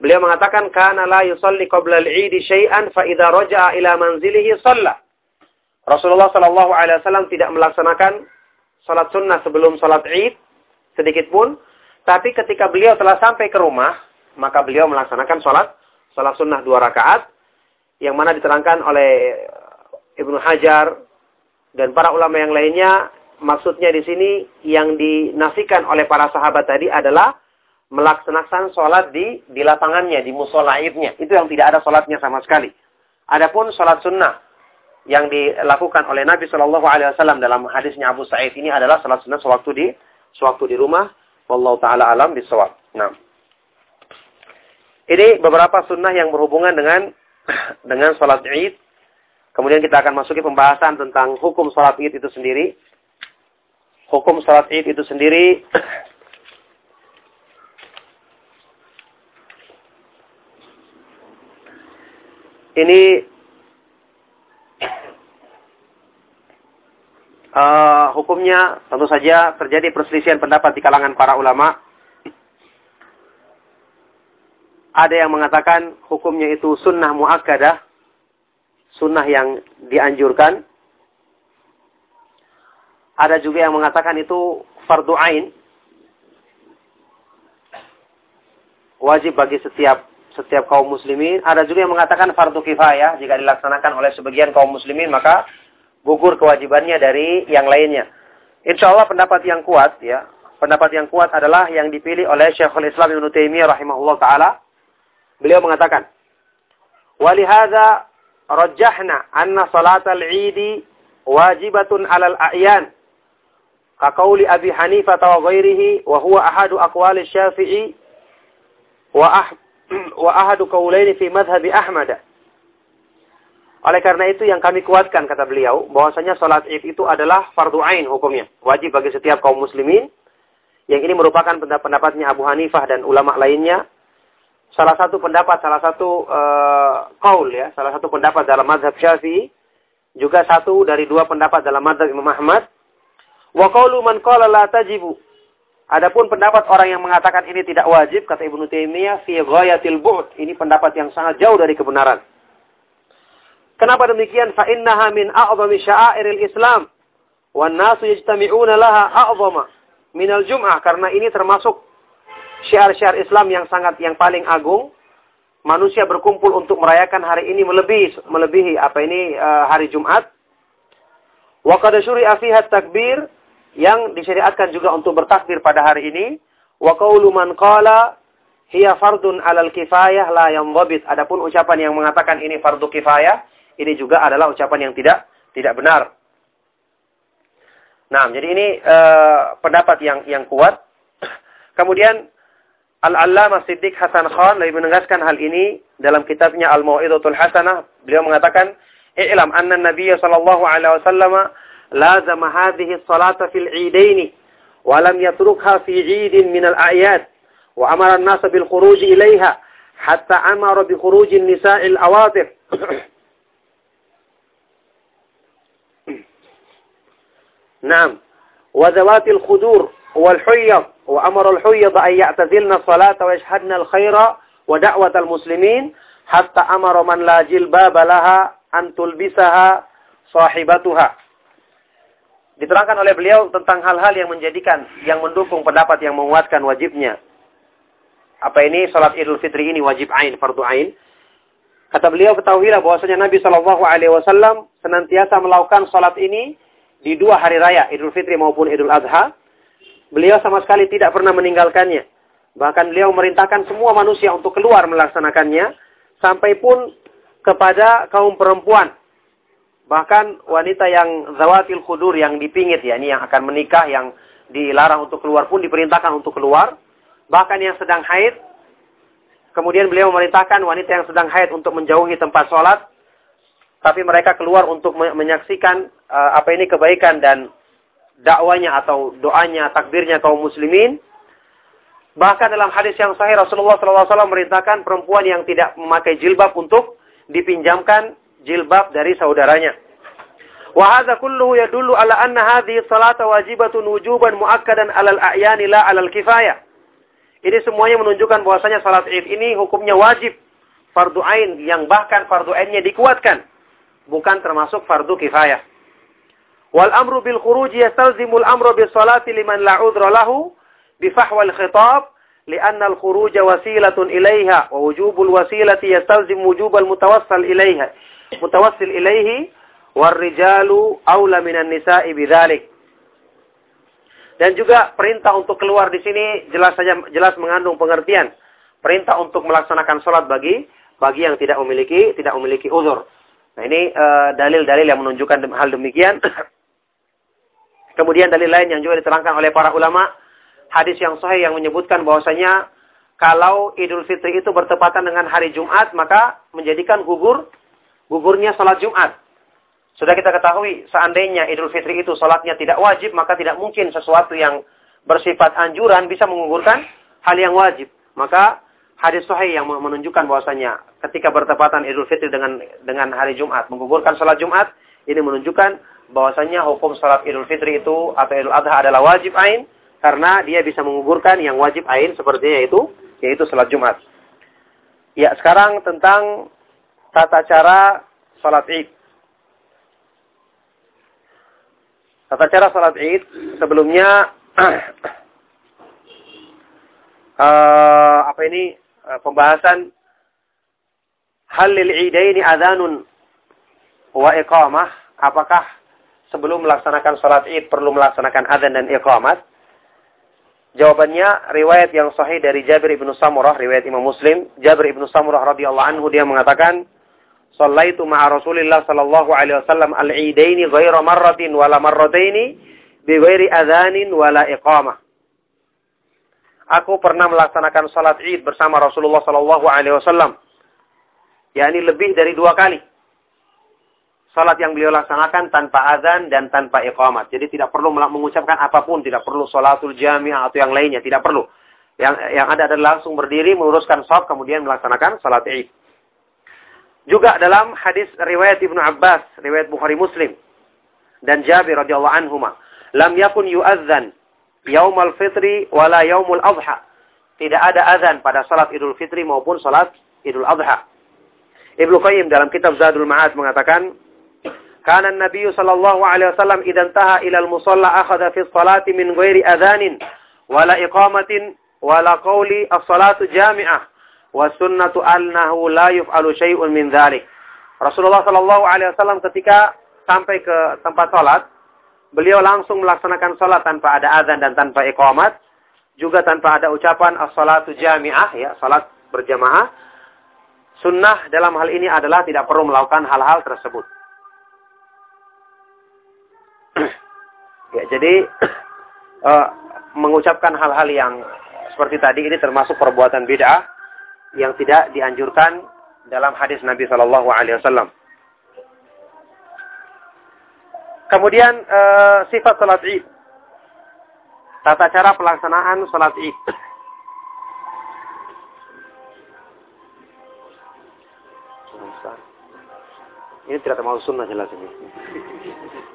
beliau mengatakan kana la yusalli qabla al-'id syai'an fa idza raja'a ila manzilihi shalla Rasulullah sallallahu alaihi wasallam tidak melaksanakan salat sunnah sebelum salat Id sedikit pun. Tapi ketika beliau telah sampai ke rumah maka beliau melaksanakan salat salat sunnah dua rakaat yang mana diterangkan oleh Ibnu Hajar dan para ulama yang lainnya maksudnya di sini yang dinafikan oleh para sahabat tadi adalah melaksanakan sholat di di lapangannya, di musola idnya. Itu yang tidak ada sholatnya sama sekali. Adapun sholat sunnah yang dilakukan oleh Nabi Shallallahu Alaihi Wasallam dalam hadisnya Abu Sa'id ini adalah sholat sunnah sewaktu di sewaktu di rumah. Wallahu taala alam bisawab. Nah, ini beberapa sunnah yang berhubungan dengan dengan sholat id. Kemudian kita akan masuki pembahasan tentang hukum sholat id itu sendiri. Hukum salat id itu sendiri. Ini uh, hukumnya tentu saja terjadi perselisihan pendapat di kalangan para ulama. Ada yang mengatakan hukumnya itu sunnah muakkadah, sunnah yang dianjurkan. Ada juga yang mengatakan itu fardu ain. Wajib bagi setiap setiap kaum muslimin. Ada juga yang mengatakan fardu kifayah. Jika dilaksanakan oleh sebagian kaum muslimin maka gugur kewajibannya dari yang lainnya. Insya Allah pendapat yang kuat ya. Pendapat yang kuat adalah yang dipilih oleh Syekhul Islam Ibn Taimiyah rahimahullah taala. Beliau mengatakan, "Walihada rajahna anna salat al-'idi wajibatun 'alal a'yan Kaqauli Abi Hanifah wa ghairihi wa huwa ahadu aqwali Syafi'i wa ah wa ahadu qaulaini fi madhhabi Ahmad. Oleh karena itu yang kami kuatkan kata beliau bahwasanya salat Id itu adalah fardu ain hukumnya, wajib bagi setiap kaum muslimin. Yang ini merupakan pendapat-pendapatnya Abu Hanifah dan ulama lainnya. Salah satu pendapat, salah satu uh, kaul ya, salah satu pendapat dalam mazhab Syafi'i, juga satu dari dua pendapat dalam mazhab Imam Ahmad Wa qawlu man qala la tajibu Adapun pendapat orang yang mengatakan ini tidak wajib, kata Ibnu Taimiyah, fi ghayatil bu'd. Ini pendapat yang sangat jauh dari kebenaran. Kenapa demikian? Fa innaha min a'zami sya'airil Islam. Wan nasu yajtami'una laha a'zama minal jum'ah. Karena ini termasuk syiar-syiar Islam yang sangat yang paling agung. Manusia berkumpul untuk merayakan hari ini melebihi melebihi apa ini uh, hari Jumat. Wa qad syuri'a takbir yang disyariatkan juga untuk bertakbir pada hari ini. Wa qaulu man qala fardun 'alal kifayah la yandhabit. Adapun ucapan yang mengatakan ini fardu kifayah, ini juga adalah ucapan yang tidak tidak benar. Nah, jadi ini uh, pendapat yang yang kuat. Kemudian Al-Allama Siddiq Hasan Khan lebih menegaskan hal ini dalam kitabnya Al-Mau'idatul Hasanah. Beliau mengatakan, "I'lam anna Nabiya sallallahu alaihi wasallam lazama hadhihi salata fil 'idaini wa lam yatrukha fi 'idin min al-a'yad wa amara an-nas bil khuruj ilaiha hatta amara bi khuruj an-nisa'i al-awatif." al-khudur الخدور والحيض wa amara al-huyyad an ya'tazilna salata wa yashhadna al-khaira wa da'wat al-muslimin hatta amara man la jilbaba laha an tulbisaha sahibatuha. Diterangkan oleh beliau tentang hal-hal yang menjadikan, yang mendukung pendapat yang menguatkan wajibnya. Apa ini salat Idul Fitri ini wajib ain, fardu ain. Kata beliau ketahuilah bahwasanya Nabi Shallallahu Alaihi Wasallam senantiasa melakukan salat ini di dua hari raya Idul Fitri maupun Idul Adha Beliau sama sekali tidak pernah meninggalkannya. Bahkan beliau merintahkan semua manusia untuk keluar melaksanakannya, sampai pun kepada kaum perempuan Bahkan wanita yang zawatil khudur yang dipingit ya, ini yang akan menikah, yang dilarang untuk keluar pun diperintahkan untuk keluar. Bahkan yang sedang haid, kemudian beliau memerintahkan wanita yang sedang haid untuk menjauhi tempat sholat. Tapi mereka keluar untuk menyaksikan uh, apa ini kebaikan dan dakwanya atau doanya, takbirnya kaum muslimin. Bahkan dalam hadis yang sahih Rasulullah SAW merintahkan perempuan yang tidak memakai jilbab untuk dipinjamkan jilbab dari saudaranya. Wa hadza kulluhu yadullu ala anna hadhihi salata wajibatun wujuban muakkadan 'alal a'yani la 'alal kifayah. Ini semuanya menunjukkan bahwasanya salat Id ini hukumnya wajib fardu ain yang bahkan fardu ainnya dikuatkan bukan termasuk fardu kifayah. Wal amru bil khuruj yastalzimul amru bis salati liman la udra lahu bi fahwal khitab li'anna al khuruj wasilatun ilaiha wa wujubul wasilati yastalzim wujubal mutawassal ilaiha mutawassil ilaihi war rijalu aula minan nisa'i bidzalik. Dan juga perintah untuk keluar di sini jelas saja jelas mengandung pengertian perintah untuk melaksanakan sholat bagi bagi yang tidak memiliki tidak memiliki uzur. Nah ini eh, dalil-dalil uh, yang menunjukkan hal demikian Kemudian dalil lain yang juga diterangkan oleh para ulama hadis yang sahih yang menyebutkan bahwasanya kalau Idul Fitri itu bertepatan dengan hari Jumat maka menjadikan gugur gugurnya salat Jumat. Sudah kita ketahui, seandainya Idul Fitri itu salatnya tidak wajib, maka tidak mungkin sesuatu yang bersifat anjuran bisa mengugurkan hal yang wajib. Maka hadis sahih yang menunjukkan bahwasanya ketika bertepatan Idul Fitri dengan dengan hari Jumat, menggugurkan salat Jumat, ini menunjukkan bahwasanya hukum salat Idul Fitri itu atau Idul Adha adalah wajib ain karena dia bisa mengugurkan yang wajib ain sepertinya yaitu yaitu salat Jumat. Ya, sekarang tentang tata cara salat Id. Tata cara salat Id sebelumnya uh, apa ini uh, pembahasan hal lil idaini adzanun wa iqamah apakah sebelum melaksanakan salat Id perlu melaksanakan adzan dan iqamat Jawabannya riwayat yang sahih dari Jabir ibnu Samurah, riwayat Imam Muslim. Jabir ibnu Samurah radhiyallahu anhu dia mengatakan, Sallaitu ma'a Rasulillah sallallahu alaihi wasallam al-idaini ghaira marratin wala marrataini bi ghairi adzanin wala iqamah. Aku pernah melaksanakan salat Id bersama Rasulullah sallallahu alaihi wasallam. yakni lebih dari dua kali. Salat yang beliau laksanakan tanpa azan dan tanpa iqamat. Jadi tidak perlu mengucapkan apa pun, tidak perlu salatul jami'ah atau yang lainnya, tidak perlu. Yang yang ada adalah langsung berdiri, meluruskan shaf, kemudian melaksanakan salat Id. Juga dalam hadis riwayat Ibnu Abbas, riwayat Bukhari Muslim dan Jabir radhiyallahu anhuma, lam yakun yu'adzan yaumul fitri wala yaumul adha. Tidak ada azan pada salat Idul Fitri maupun salat Idul Adha. Ibnu Qayyim dalam kitab Zadul Ma'ad mengatakan, "Kana Nabi sallallahu alaihi wasallam idza taha ila al-musalla akhadha fi salati min ghairi adhanin wala iqamatin wala qawli as-salatu jami'ah wa sunnatu annahu la yuf'alu syai'un min dhalik." Rasulullah sallallahu alaihi wasallam ketika sampai ke tempat salat, beliau langsung melaksanakan salat tanpa ada azan dan tanpa iqamat juga tanpa ada ucapan as-salatu jami'ah ya, salat berjamaah. Sunnah dalam hal ini adalah tidak perlu melakukan hal-hal tersebut. Ya, jadi uh, mengucapkan hal-hal yang seperti tadi ini termasuk perbuatan bid'ah yang tidak dianjurkan dalam hadis Nabi Shallallahu Alaihi Wasallam. Kemudian uh, sifat salat Id. Tata cara pelaksanaan sholat id. Ini tidak termasuk sunnah jelas ini.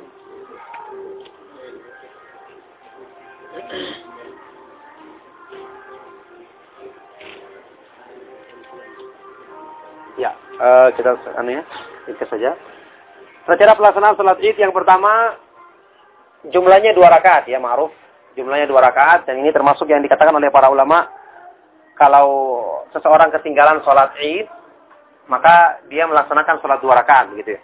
Ya, uh, kita anu ya, kita saja. Cara pelaksanaan sholat id yang pertama jumlahnya dua rakaat ya, ma'ruf jumlahnya dua rakaat dan ini termasuk yang dikatakan oleh para ulama kalau seseorang ketinggalan sholat id maka dia melaksanakan sholat dua rakaat begitu ya.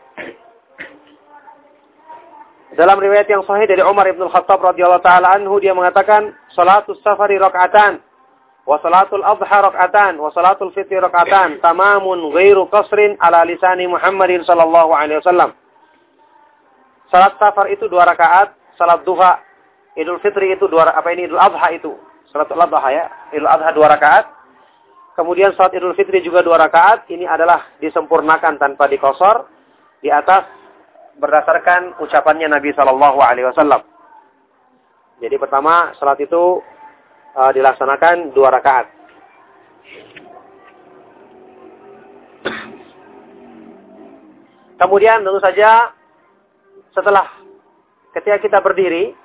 Dalam riwayat yang sahih dari Umar ibn Khattab radhiyallahu taala anhu dia mengatakan salatus safari rakaatan wa salatul adha rakaatan wa salatul fitri rakaatan tamamun ghairu qasrin ala lisani Muhammadin sallallahu alaihi wasallam. Salat safar itu dua rakaat, salat duha Idul Fitri itu dua apa ini Idul Adha itu. Salat Idul Adha ya. Idul Adha dua rakaat. Kemudian salat Idul Fitri juga dua rakaat. Ini adalah disempurnakan tanpa dikosor di atas berdasarkan ucapannya Nabi Shallallahu Alaihi Wasallam. Jadi pertama salat itu uh, dilaksanakan dua rakaat. Kemudian tentu saja setelah ketika kita berdiri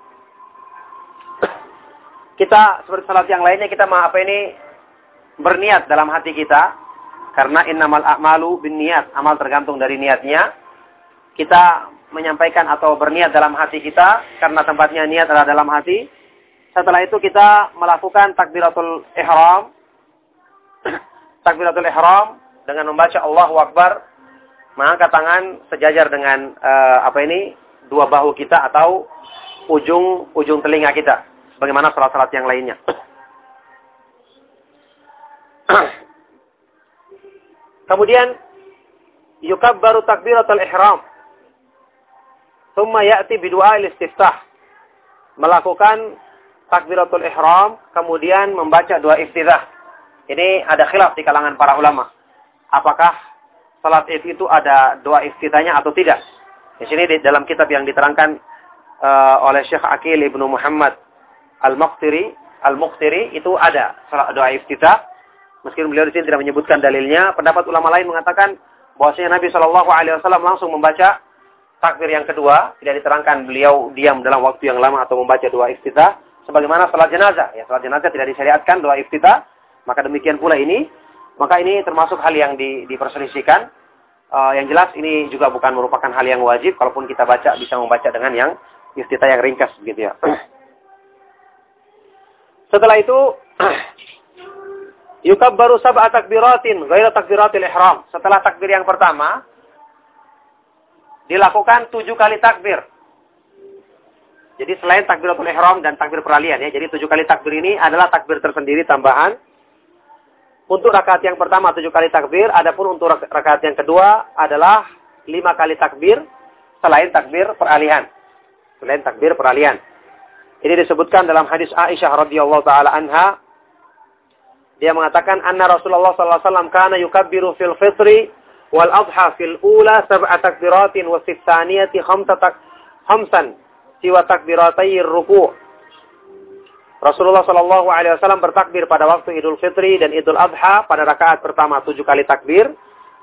kita seperti salat yang lainnya kita apa ini berniat dalam hati kita karena innamal a'malu niat amal tergantung dari niatnya kita menyampaikan atau berniat dalam hati kita karena tempatnya niat adalah dalam hati setelah itu kita melakukan takbiratul ihram takbiratul ihram dengan membaca Allahu Akbar mengangkat tangan sejajar dengan uh, apa ini dua bahu kita atau ujung ujung telinga kita Bagaimana salat-salat yang lainnya. Kemudian yukabbaru takbiratul ihram. Thumma ya'ti bidu'a istiftah. Melakukan takbiratul ihram, kemudian membaca doa iftitah. Ini ada khilaf di kalangan para ulama. Apakah salat id itu ada doa iftitahnya atau tidak? Di sini di dalam kitab yang diterangkan uh, oleh Syekh Akil Ibnu Muhammad Al-Muqtiri, Al-Muqtiri itu ada doa iftitah. Meskipun beliau di sini tidak menyebutkan dalilnya, pendapat ulama lain mengatakan bahwasanya Nabi Shallallahu alaihi wasallam langsung membaca takbir yang kedua, tidak diterangkan beliau diam dalam waktu yang lama atau membaca doa iftitah sebagaimana salat jenazah. Ya, salat jenazah tidak disyariatkan doa iftitah, maka demikian pula ini. Maka ini termasuk hal yang di, diperselisihkan. Uh, yang jelas ini juga bukan merupakan hal yang wajib, kalaupun kita baca bisa membaca dengan yang iftitah yang ringkas gitu ya. Setelah itu yukabbaru sab'a takbiratin ghairu takbiratil ihram. Setelah takbir yang pertama dilakukan tujuh kali takbir. Jadi selain takbiratul ihram dan takbir peralihan ya. Jadi tujuh kali takbir ini adalah takbir tersendiri tambahan. Untuk rakaat yang pertama tujuh kali takbir, adapun untuk rakaat yang kedua adalah lima kali takbir selain takbir peralihan. Selain takbir peralihan. Ini disebutkan dalam hadis Aisyah radhiyallahu taala anha. Dia mengatakan anna Rasulullah sallallahu alaihi wasallam kana yukabbiru fil fitri wal adha fil ula sab'a takbiratin wa fil thaniyati khamsatan khamsan siwa takbiratai ruku'. Rasulullah Shallallahu Alaihi Wasallam bertakbir pada waktu Idul Fitri dan Idul Adha pada rakaat pertama tujuh kali takbir,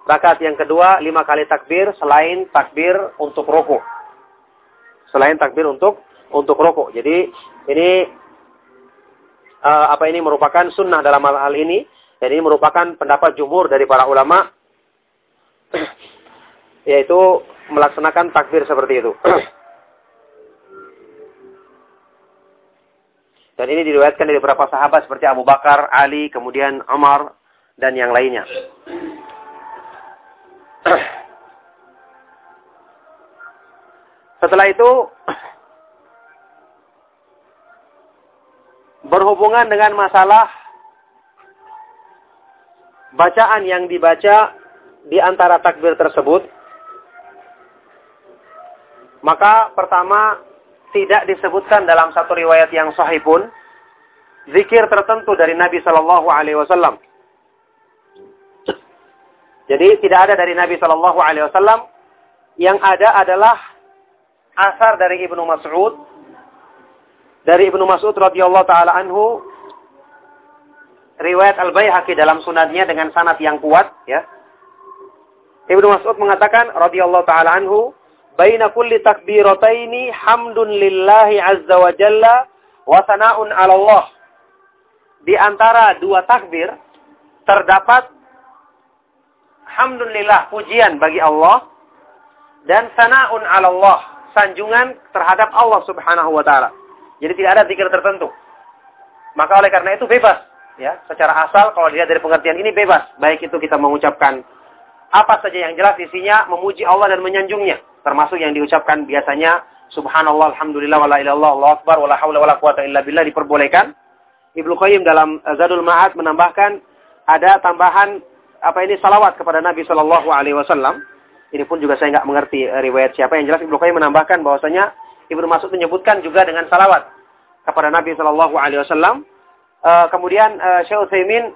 rakaat yang kedua lima kali takbir selain takbir untuk ruku, selain takbir untuk untuk rokok. Jadi ini uh, apa ini merupakan sunnah dalam hal, hal ini dan ini merupakan pendapat jumhur dari para ulama yaitu melaksanakan takbir seperti itu. Dan ini diriwayatkan dari beberapa sahabat seperti Abu Bakar, Ali, kemudian Umar dan yang lainnya. Setelah itu berhubungan dengan masalah bacaan yang dibaca di antara takbir tersebut maka pertama tidak disebutkan dalam satu riwayat yang sahih pun zikir tertentu dari Nabi Shallallahu Alaihi Wasallam. Jadi tidak ada dari Nabi Shallallahu Alaihi Wasallam yang ada adalah asar dari Ibnu Mas'ud dari Ibnu Mas'ud radhiyallahu taala anhu riwayat Al Baihaqi dalam sunadnya dengan sanad yang kuat ya. Ibnu Mas'ud mengatakan radhiyallahu taala anhu baina kulli takbirataini hamdun lillahi azza wa jalla wa sana'un 'ala Allah. Di antara dua takbir terdapat hamdulillah pujian bagi Allah dan sana'un 'ala Allah, sanjungan terhadap Allah Subhanahu wa taala. Jadi tidak ada zikir tertentu. Maka oleh karena itu bebas ya, secara asal kalau dilihat dari pengertian ini bebas, baik itu kita mengucapkan apa saja yang jelas isinya memuji Allah dan menyanjungnya termasuk yang diucapkan biasanya subhanallah alhamdulillah wala ilallah Allah akbar wala haula wala quwata illa billah diperbolehkan. Ibnu Qayyim dalam Zadul Ma'ad menambahkan ada tambahan apa ini salawat kepada Nabi Shallallahu alaihi wasallam. Ini pun juga saya nggak mengerti eh, riwayat siapa yang jelas Ibnu Qayyim menambahkan bahwasanya Ibnu Mas'ud menyebutkan juga dengan salawat kepada Nabi Shallallahu alaihi wasallam. Uh, kemudian uh, Syekh Utsaimin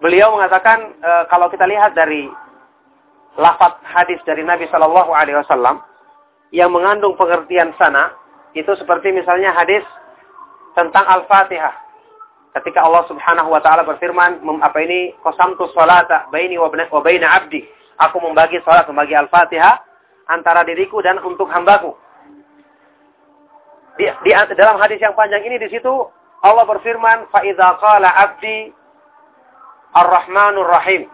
beliau mengatakan uh, kalau kita lihat dari lafaz hadis dari Nabi Shallallahu Alaihi Wasallam yang mengandung pengertian sana itu seperti misalnya hadis tentang Al-Fatihah. Ketika Allah Subhanahu wa taala berfirman, apa ini qasamtu salata baini wa baina abdi. Aku membagi salat, membagi Al-Fatihah antara diriku dan untuk hambaku. Di, di, dalam hadis yang panjang ini di situ Allah berfirman, "Fa idza 'abdi Ar-Rahmanur Rahim."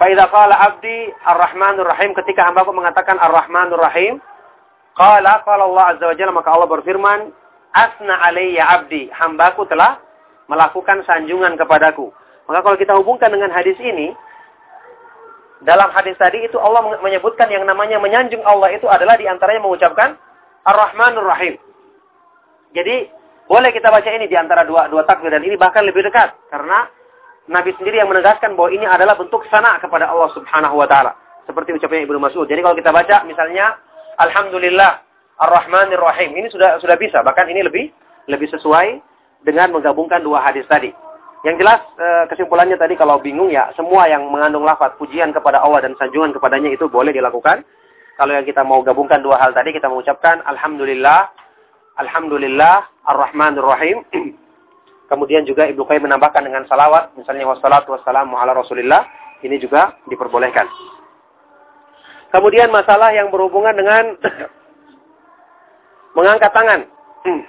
Faidah qala abdi ar-Rahmanur Rahim ketika hambaku mengatakan ar-Rahmanur Rahim, qala qala Allah azza wa jalla maka Allah berfirman, asna alayya abdi, hambaku telah melakukan sanjungan kepadaku. Maka kalau kita hubungkan dengan hadis ini, dalam hadis tadi itu Allah menyebutkan yang namanya menyanjung Allah itu adalah di antaranya mengucapkan Ar-Rahmanur Rahim. Jadi boleh kita baca ini di antara dua dua takbir dan ini bahkan lebih dekat karena Nabi sendiri yang menegaskan bahwa ini adalah bentuk sana kepada Allah Subhanahu wa taala. Seperti ucapannya Ibnu Mas'ud. Jadi kalau kita baca misalnya alhamdulillah ar-rahmanir rahim, ini sudah sudah bisa, bahkan ini lebih lebih sesuai dengan menggabungkan dua hadis tadi. Yang jelas eh, kesimpulannya tadi kalau bingung ya semua yang mengandung lafaz pujian kepada Allah dan sanjungan kepadanya itu boleh dilakukan. Kalau yang kita mau gabungkan dua hal tadi kita mengucapkan alhamdulillah alhamdulillah ar-rahmanir rahim Kemudian juga Ibnu Qayyim menambahkan dengan salawat, misalnya wassalatu wassalamu ala Rasulillah, ini juga diperbolehkan. Kemudian masalah yang berhubungan dengan mengangkat tangan.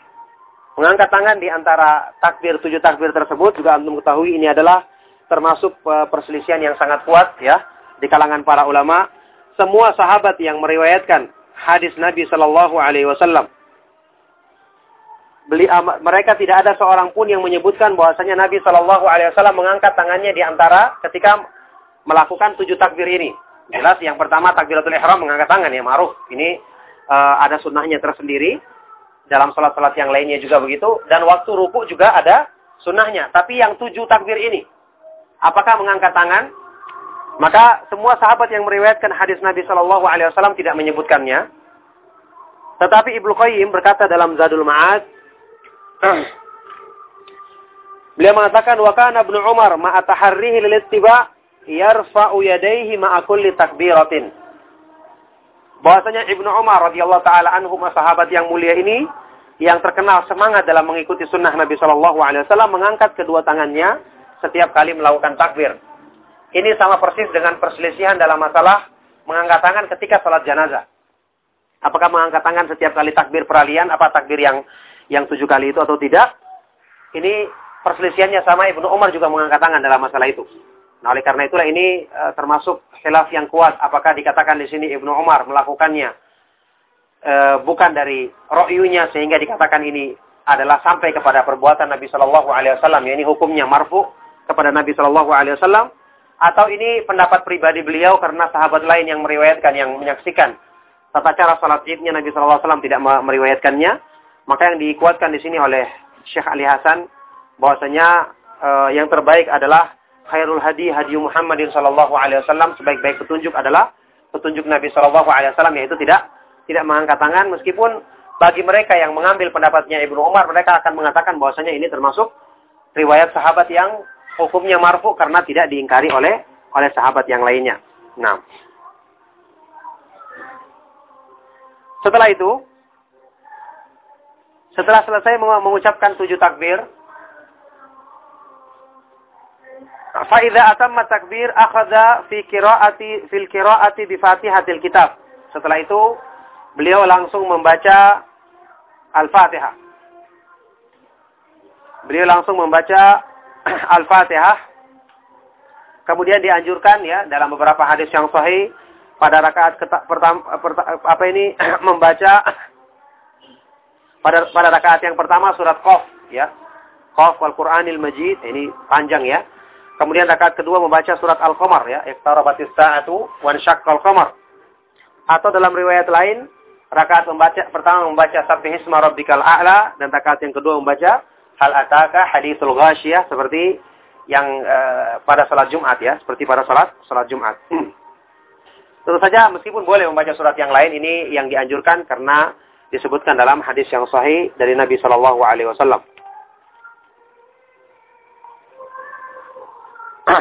mengangkat tangan di antara takbir tujuh takbir tersebut juga untuk ketahui ini adalah termasuk eh, perselisihan yang sangat kuat ya di kalangan para ulama. Semua sahabat yang meriwayatkan hadis Nabi Shallallahu Alaihi Wasallam beli, mereka tidak ada seorang pun yang menyebutkan bahwasanya Nabi Shallallahu Alaihi Wasallam mengangkat tangannya di antara ketika melakukan tujuh takbir ini. Jelas yang pertama takbiratul ihram mengangkat tangan ya maruf. Ini uh, ada sunnahnya tersendiri. Dalam salat-salat yang lainnya juga begitu. Dan waktu ruku juga ada sunnahnya. Tapi yang tujuh takbir ini, apakah mengangkat tangan? Maka semua sahabat yang meriwayatkan hadis Nabi Shallallahu Alaihi Wasallam tidak menyebutkannya. Tetapi Ibnu Qayyim berkata dalam Zadul Ma'ad, Beliau mengatakan wa kana Ibnu Umar ma'a taharrihi lil ittiba yarfa'u yadayhi ma'a kulli takbiratin. Bahwasanya Ibnu Umar radhiyallahu taala anhu sahabat yang mulia ini yang terkenal semangat dalam mengikuti sunnah Nabi Shallallahu alaihi wasallam mengangkat kedua tangannya setiap kali melakukan takbir. Ini sama persis dengan perselisihan dalam masalah mengangkat tangan ketika salat jenazah. Apakah mengangkat tangan setiap kali takbir peralihan, apa takbir yang yang tujuh kali itu atau tidak? Ini perselisihannya sama Ibnu Umar juga mengangkat tangan dalam masalah itu. Nah, oleh karena itulah ini e, termasuk khilaf yang kuat. Apakah dikatakan di sini Ibnu Umar melakukannya e, bukan dari ro'yunya sehingga dikatakan ini adalah sampai kepada perbuatan Nabi Shallallahu Alaihi Wasallam. Ya, ini hukumnya marfu kepada Nabi Shallallahu Alaihi Wasallam. Atau ini pendapat pribadi beliau karena sahabat lain yang meriwayatkan, yang menyaksikan tata cara salat idnya Nabi Shallallahu Alaihi Wasallam tidak meriwayatkannya. Maka yang dikuatkan di sini oleh Syekh Ali Hasan bahwasanya e, yang terbaik adalah khairul hadi hadi Muhammadin sallallahu alaihi wasallam sebaik-baik petunjuk adalah petunjuk Nabi sallallahu alaihi wasallam yaitu tidak tidak mengangkat tangan meskipun bagi mereka yang mengambil pendapatnya Ibnu Umar mereka akan mengatakan bahwasanya ini termasuk riwayat sahabat yang hukumnya marfu karena tidak diingkari oleh oleh sahabat yang lainnya. Nah. Setelah itu setelah selesai mengucapkan tujuh takbir, Fa'idha atamma takbir akhadha fi qiraati fil qiraati bi Fatihatil kitab. Setelah itu beliau langsung membaca Al-Fatihah. Beliau langsung membaca Al-Fatihah. Kemudian dianjurkan ya dalam beberapa hadis yang sahih pada rakaat pertama apa ini membaca pada pada rakaat yang pertama surat Qaf ya. Qaf wal Qur'anil Majid ini panjang ya Kemudian rakaat kedua membaca surat Al-Qamar ya, iqtarabatis sa'atu wan syaqqal qamar. Atau dalam riwayat lain, rakaat membaca pertama membaca Sabbihisma rabbikal a'la dan rakaat yang kedua membaca hal ataka haditsul ghasyiyah seperti yang uh, pada salat Jumat ya, seperti pada salat salat Jumat. Tentu saja meskipun boleh membaca surat yang lain ini yang dianjurkan karena disebutkan dalam hadis yang sahih dari Nabi Shallallahu alaihi wasallam.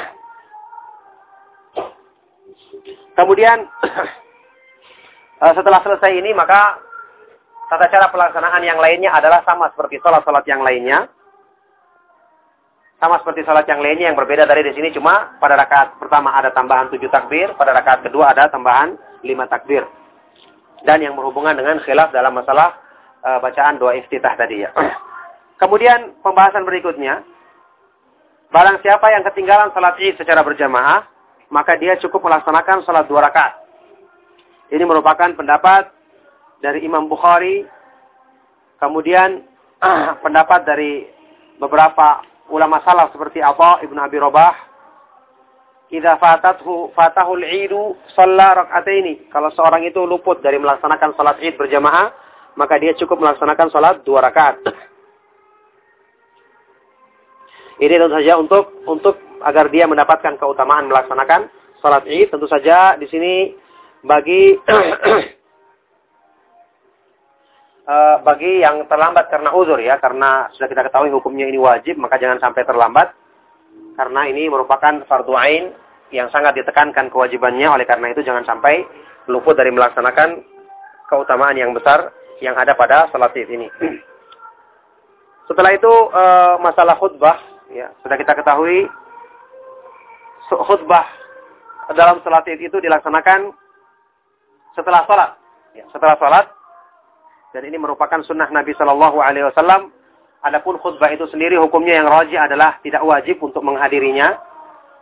Kemudian eh, setelah selesai ini maka tata cara pelaksanaan yang lainnya adalah sama seperti sholat-sholat yang lainnya. Sama seperti sholat yang lainnya yang berbeda dari di sini cuma pada rakaat pertama ada tambahan tujuh takbir, pada rakaat kedua ada tambahan lima takbir. Dan yang berhubungan dengan khilaf dalam masalah uh, bacaan doa iftitah tadi ya. Kemudian pembahasan berikutnya, barang siapa yang ketinggalan salat id secara berjamaah, maka dia cukup melaksanakan salat dua rakaat. Ini merupakan pendapat dari Imam Bukhari, kemudian pendapat dari beberapa ulama salaf seperti Abu Ibnu Abi Robah, Idza fatathu fatahul idu shalla rak'ataini. Kalau seorang itu luput dari melaksanakan salat Id berjamaah, maka dia cukup melaksanakan salat dua rakaat. Ini tentu saja untuk untuk agar dia mendapatkan keutamaan melaksanakan salat Id. Tentu saja di sini bagi uh, bagi yang terlambat karena uzur ya, karena sudah kita ketahui hukumnya ini wajib, maka jangan sampai terlambat karena ini merupakan fardu ain yang sangat ditekankan kewajibannya oleh karena itu jangan sampai luput dari melaksanakan keutamaan yang besar yang ada pada salat Id ini. Setelah itu uh, masalah khutbah ya sudah kita ketahui khutbah dalam salat itu dilaksanakan setelah salat. Ya, setelah salat. Dan ini merupakan sunnah Nabi Shallallahu Alaihi Wasallam. Adapun khutbah itu sendiri hukumnya yang rajih adalah tidak wajib untuk menghadirinya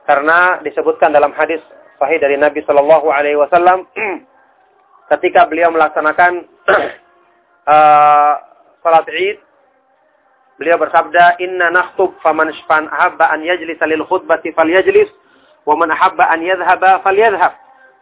karena disebutkan dalam hadis sahih dari Nabi Shallallahu Alaihi Wasallam ketika beliau melaksanakan uh, salat Id beliau bersabda inna nakhtub faman ahabba an yajlisa lil khutbati falyajlis Wa man ahabba an yadhhaba falyadhhab.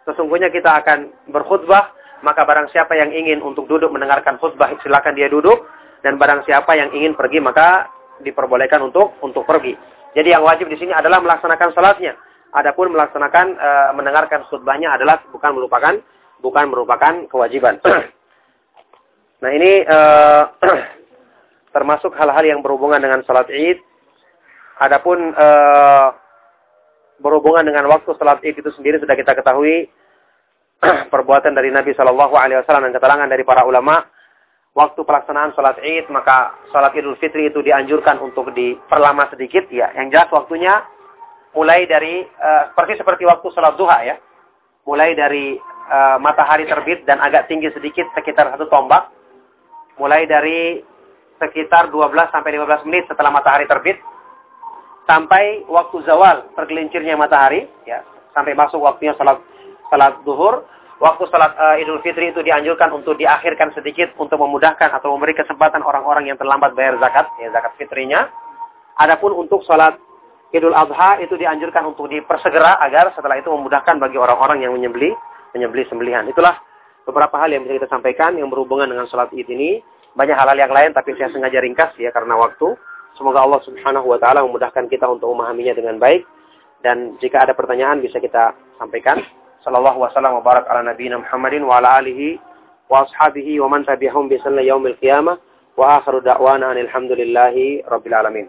Sesungguhnya kita akan berkhutbah, maka barang siapa yang ingin untuk duduk mendengarkan khutbah, silakan dia duduk dan barang siapa yang ingin pergi maka diperbolehkan untuk untuk pergi. Jadi yang wajib di sini adalah melaksanakan salatnya. Adapun melaksanakan e, mendengarkan khutbahnya adalah bukan merupakan bukan merupakan kewajiban. nah, ini e, termasuk hal-hal yang berhubungan dengan salat Id. Adapun e, berhubungan dengan waktu salat Id itu sendiri sudah kita ketahui perbuatan dari Nabi Shallallahu Alaihi Wasallam dan keterangan dari para ulama waktu pelaksanaan salat Id maka salat Idul Fitri itu dianjurkan untuk diperlama sedikit ya. Yang jelas waktunya mulai dari uh, seperti seperti waktu salat duha ya. Mulai dari uh, matahari terbit dan agak tinggi sedikit sekitar satu tombak. Mulai dari sekitar 12 sampai 15 menit setelah matahari terbit. Sampai waktu zawal tergelincirnya matahari ya. Sampai masuk waktunya salat salat duhur waktu salat uh, Idul Fitri itu dianjurkan untuk diakhirkan sedikit untuk memudahkan atau memberi kesempatan orang-orang yang terlambat bayar zakat ya zakat fitrinya. Adapun untuk salat Idul Adha itu dianjurkan untuk dipersegera agar setelah itu memudahkan bagi orang-orang yang menyembeli menyembeli sembelihan. Itulah beberapa hal yang bisa kita sampaikan yang berhubungan dengan salat Id ini. Banyak hal-hal yang lain tapi saya sengaja ringkas ya karena waktu. Semoga Allah Subhanahu wa taala memudahkan kita untuk memahaminya dengan baik. Dan jika ada pertanyaan bisa kita sampaikan. Sallallahu wasallam wa barak ala nabiyina Muhammadin wa ala alihi wa ashabihi wa man tabi'ahum bi yaumil qiyamah wa akhiru da'wana alhamdulillahi rabbil alamin.